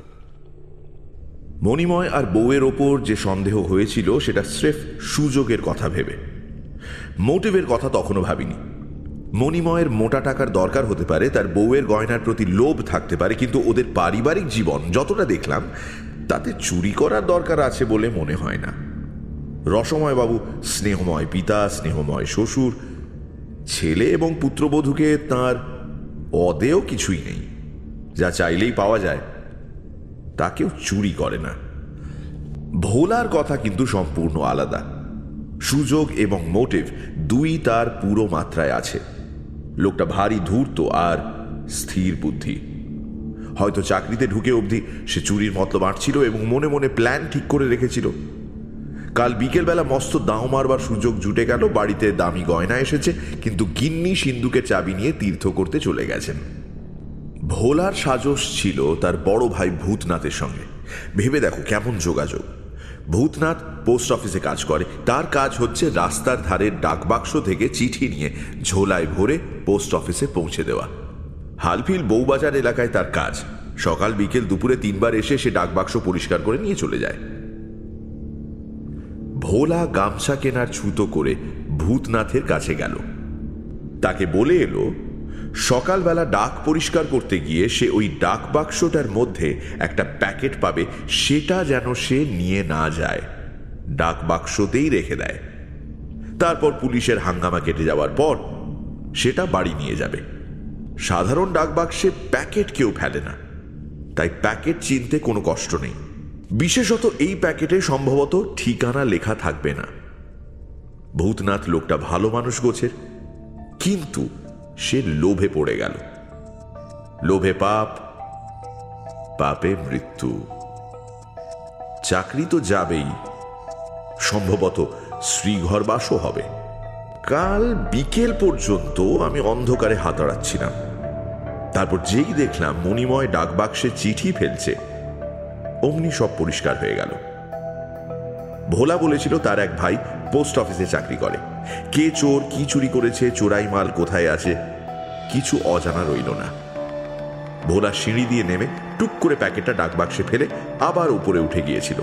মণিময় আর বউয়ের ওপর যে সন্দেহ হয়েছিল, সেটা স্রেফ সুযোগের কথা ভেবে। মোটিভের কথা তখনও ভাবিনি। মণিময়ের মোটা টাকার দরকার হতে পারে, তার বউয়ের গয়নার প্রতি লোভ থাকতে পারে, কিন্তু ওদের পারিবারিক জীবন যতটা দেখলাম, তাতে চুরি করার দরকার আছে বলে মনে হয় না। রসময় বাবু স্নেহময় পিতা, স্নেহময় শ্বশুর, ছেলে এবং পুত্রবধূকে তার অদেও কিছুই নেই। যা চাইলেই পাওয়া যায় তা কেউ চুরি করে না। ভোলার কথা কিন্তু সম্পূর্ণ আলাদা। সুযোগ এবং মোটিভ দুই তার পুরো মাত্রায় আছে। লোকটা ভারী ধূর্ত আর স্থির বুদ্ধি। হয়তো চাকরিতে ঢুকে অবধি সে চুরির মতলব আঁটছিল এবং মনে মনে প্ল্যান ঠিক করে রেখেছিল। কাল বিকেলবেলা মস্ত দাও মারবার সুযোগ জুটে গেল, বাড়িতে দামি গয়না এসেছে, কিন্তু গিন্নি সিন্ধুকের চাবি নিয়ে তীর্থ করতে চলে গেছেন। ভোলার সাজস ছিল তার বড় ভাই ভূতনাথের সঙ্গে। ভেবে দেখো কেমন যোগাযোগ। ভূতনাথ পোস্ট অফিসে কাজ করে। তার কাজ হচ্ছে রাস্তার ধারের ডাকবাক্স থেকে চিঠি নিয়ে ঝোলায় ভরে পোস্ট অফিসে পৌঁছে দেওয়া। হালফিল বউবাজার এলাকায় তার কাজ। সকাল বিকেল দুপুরে তিনবার এসে সে ডাকবাক্স পরিষ্কার করে নিয়ে চলে যায়। ভোলা গামছা কেনার ছুতো করে ভূতনাথের কাছে গেল। তাকে বলে এলো সকালবেলা ডাক পরিষ্কার করতে গিয়ে সে ওই ডাক বাক্সটার মধ্যে একটা প্যাকেট পাবে, সেটা যেন সে নিয়ে না যায়। ডাক বাক্সতেই রেখে দেয়। তারপর পুলিশের হাঙ্গামা কেটে যাওয়ার পর সেটা বাড়ি নিয়ে যাবে। সাধারণ ডাক বাক্সে প্যাকেট কেউ ফেলে না। তাই প্যাকেট চিনতে কোনো কষ্ট নেই। বিশেষত এই প্যাকেটে সম্ভবত ঠিকানা লেখা থাকবে না। ভূতনাথ লোকটা ভালো মানুষ গোছের। কিন্তু সে লোভে পড়ে গেল। লোভে পাপ, পাপে মৃত্যু। চাকরি তো যাবেই, সম্ভবত শ্রীঘরবাসও হবে। কাল বিকেল পর্যন্ত আমি অন্ধকারে হাতাড়াচ্ছিলাম তারপর যেই দেখলাম মণিময় ডাকবাক্সে চিঠি ফেলছে, অমনি সব পরিষ্কার হয়ে গেল। ভোলা বলেছিল তার এক ভাই পোস্ট অফিসে চাকরি করে। কে চোর কি চুরি করেছে, চোরাই মাল কোথায় আছে? কিছু অজানা রইল না। ভোলা সিঁড়ি দিয়ে নেমে টুক করে প্যাকেটটা ডাকবাক্সে ফেলে আবার উপরে উঠে গিয়েছিল।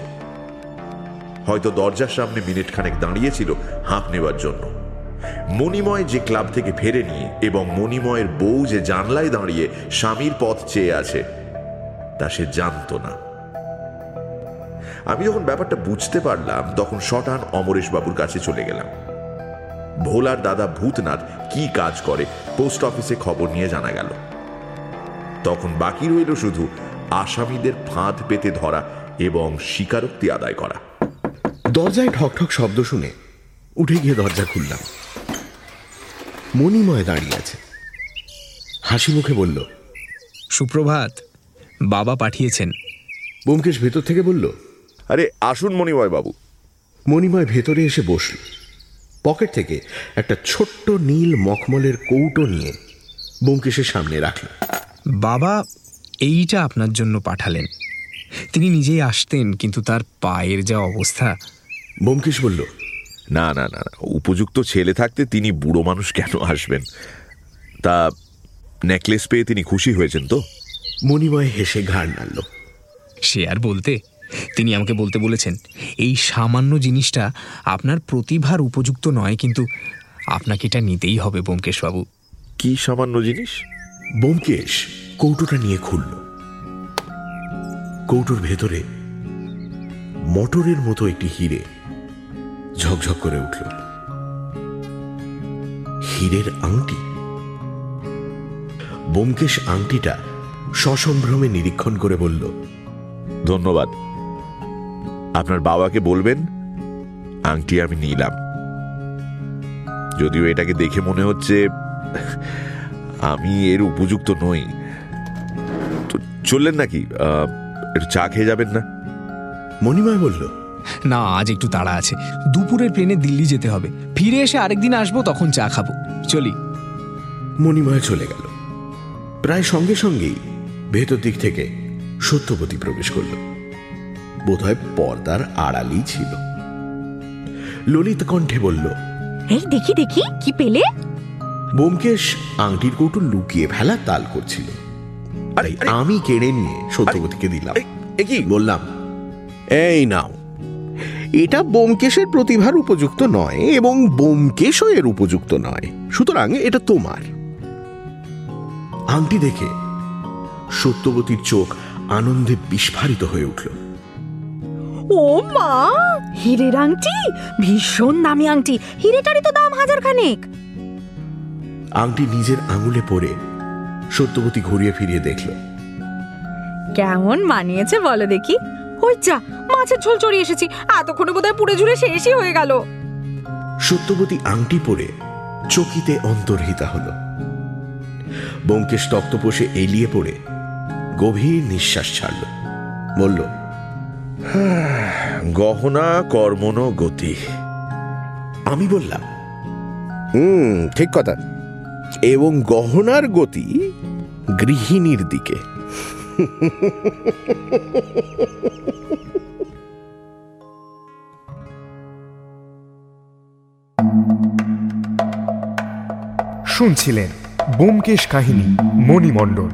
হয়তো দরজার সামনে মিনিট খানেক দাঁড়িয়েছিল হাঁপ নেবার জন্য। মণিময় যে ক্লাব থেকে ফেরেনি এবং মণিময়ের বউ যে জানলায় দাঁড়িয়ে স্বামীর পথ চেয়ে আছে, তা সে জানত না। আমি যখন ব্যাপারটা বুঝতে পারলাম, তখন শটান অমরেশ বাবুর কাছে চলে গেলাম। ভোলার দাদা ভূতনাথ কি কাজ করে পোস্ট অফিসে খবর নিয়ে জানা গেল। তখন বাকি রইল শুধু আসামিদের ফাঁদ পেতে ধরা এবং স্বীকারোক্তি আদায় করা।
দরজায় ঠকঠক শব্দ শুনে উঠে গিয়ে দরজা খুললাম। মণিময় দাঁড়িয়ে আছে। হাসি মুখে বলল
সুপ্রভাত বাবা পাঠিয়েছেন।
বোমকেশ ভেতর থেকে বলল
আরে আসুন মণিময় বাবু।
মণিময় ভেতরে এসে বসল। পকেট থেকে একটা ছোট্ট নীল মখমলের কৌটো নিয়ে বোমকেশের সামনে রাখল।
বাবা এইটা আপনার জন্য পাঠালেন। তিনি নিজেই আসতেন কিন্তু তার পায়ের যা অবস্থা।
বোমকেশ বলল
না না না না, উপযুক্ত ছেলে থাকতে তিনি বুড়ো মানুষ কেন আসবেন? তা নেকলেস পেয়ে তিনি খুশি হয়েছেন তো?
মণিময় হেসে ঘাড় নাড়ল।
সে আর বলতে তিনি আমাকে বলতে বলেছেন এই সামান্য জিনিসটা আপনার প্রতিভার উপযুক্ত নয় কিন্তু আপনাকে এটা নিতেই হবে ব্যোমকেশবাবু
কি সামান্য জিনিস?
বোমকেশ কৌটোটা নিয়ে খুলল। কৌটোর ভেতরে মটরের মতো একটি হিরে ঝকঝক করে উঠল। হীরের আংটি। বোমকেশ আংটিটা সসম্ভ্রমে নিরীক্ষণ করে বলল
ধন্যবাদ। আপনার বাবাকে বলবেন? আংটি আমি নিলাম। যদিও এটাকে দেখে মনে হচ্ছে আমি এর উপযুক্ত নই। তো চললেন নাকি? আহ, একটু চা খেয়ে যাবেন না?
মণিময় বলল
না আজ একটু তাড়া আছে। দুপুরের প্লেনে দিল্লি যেতে হবে। ফিরে এসে আরেকদিন আসব তখন চা খাব। চলি।
মণিময় চলে গেল। প্রায় সঙ্গে সঙ্গেই ভেতর দিক থেকে সত্যবতী প্রবেশ করল। বোধহয় পর্দার আড়ালই ছিল। ললিত কণ্ঠে বলল
এই দেখি দেখি কি পেলে?
বোমকেশ আংটির কৌটো লুকিয়ে ফেলা তাল করছিল।
আরে,
আমি কেড়ে নিয়ে সত্যবতীকে দিলাম।
কি?
বললাম
এই নাও। এটা বোমকেশের প্রতিভার উপযুক্ত নয় এবং বোমকেশও এর উপযুক্ত নয়। সুতরাং এটা তোমার।
আংটি দেখে সত্যবতীর চোখ আনন্দে বিস্ফারিত হয়ে উঠল।
ও মা! হীরের আংটি ভীষণ দামি আংটি। হিরেটারই তো দাম হাজার খানেক
আংটি নিজের আঙুলে পরে সত্যবতী ঘুরিয়ে ফিরিয়ে দেখল।
কেমন মানিয়েছে বলো দেখি। ওই যা মাছের ঝোল চড়িয়ে এসেছি। এতক্ষণে বোধহয় পুড়ে ঝুড়ে শেষই হয়ে গেল।
সত্যবতী আংটি পরে চকিতে অন্তর্হিতা হল। ব্যোমকেশ তক্তপোষে এলিয়ে পড়ে গভীর নিঃশ্বাস ছাড়ল। বলল
গহনা কর্মণ গতি।
আমি বললাম
হুম ঠিক কথা। এবং গহনার গতি গৃহিণীর দিকে।
শুনছিলেন বোমকেশ কাহিনী মণিমণ্ডল।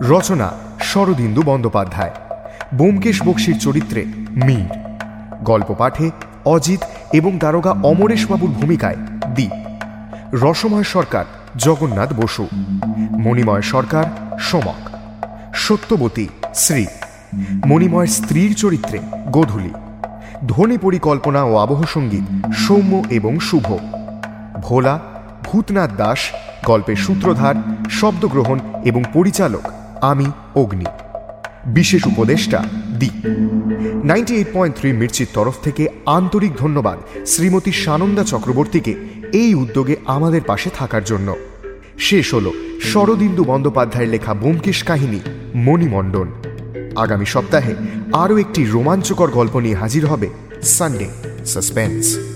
রচনা শরদিন্দু বন্দ্যোপাধ্যায়। বোমকেশ বক্সির চরিত্রে মীর। গল্প পাঠে অজিত এবং দারোগা অমরেশবাবুর ভূমিকায় দ্বীপ রসময় সরকার জগন্নাথ বসু। মণিময় সরকার সমক। সত্যবতী শ্রী। মণিময়ের স্ত্রীর চরিত্রে গোধূলি। ধ্বনি পরিকল্পনা ও আবহ সংগীত সৌম্য এবং শুভ। ভোলা ভূতনাথ দাস, গল্পের সূত্রধার, শব্দগ্রহণ এবং পরিচালক আমি অগ্নি। বিশেষ উপদেষ্টা দি। নাইনটি এইট পয়েন্ট থ্রি মির্চির তরফ থেকে আন্তরিক ধন্যবাদ শ্রীমতী সানন্দা চক্রবর্তীকে এই উদ্যোগে আমাদের পাশে থাকার জন্য। শেষ হল শরদিন্দু বন্দ্যোপাধ্যায়ের লেখা ব্যোমকেশ কাহিনী মণিমণ্ডল আগামী সপ্তাহে আরও একটি রোমাঞ্চকর গল্প নিয়ে হাজির হবে সানডে, সাসপেন্স।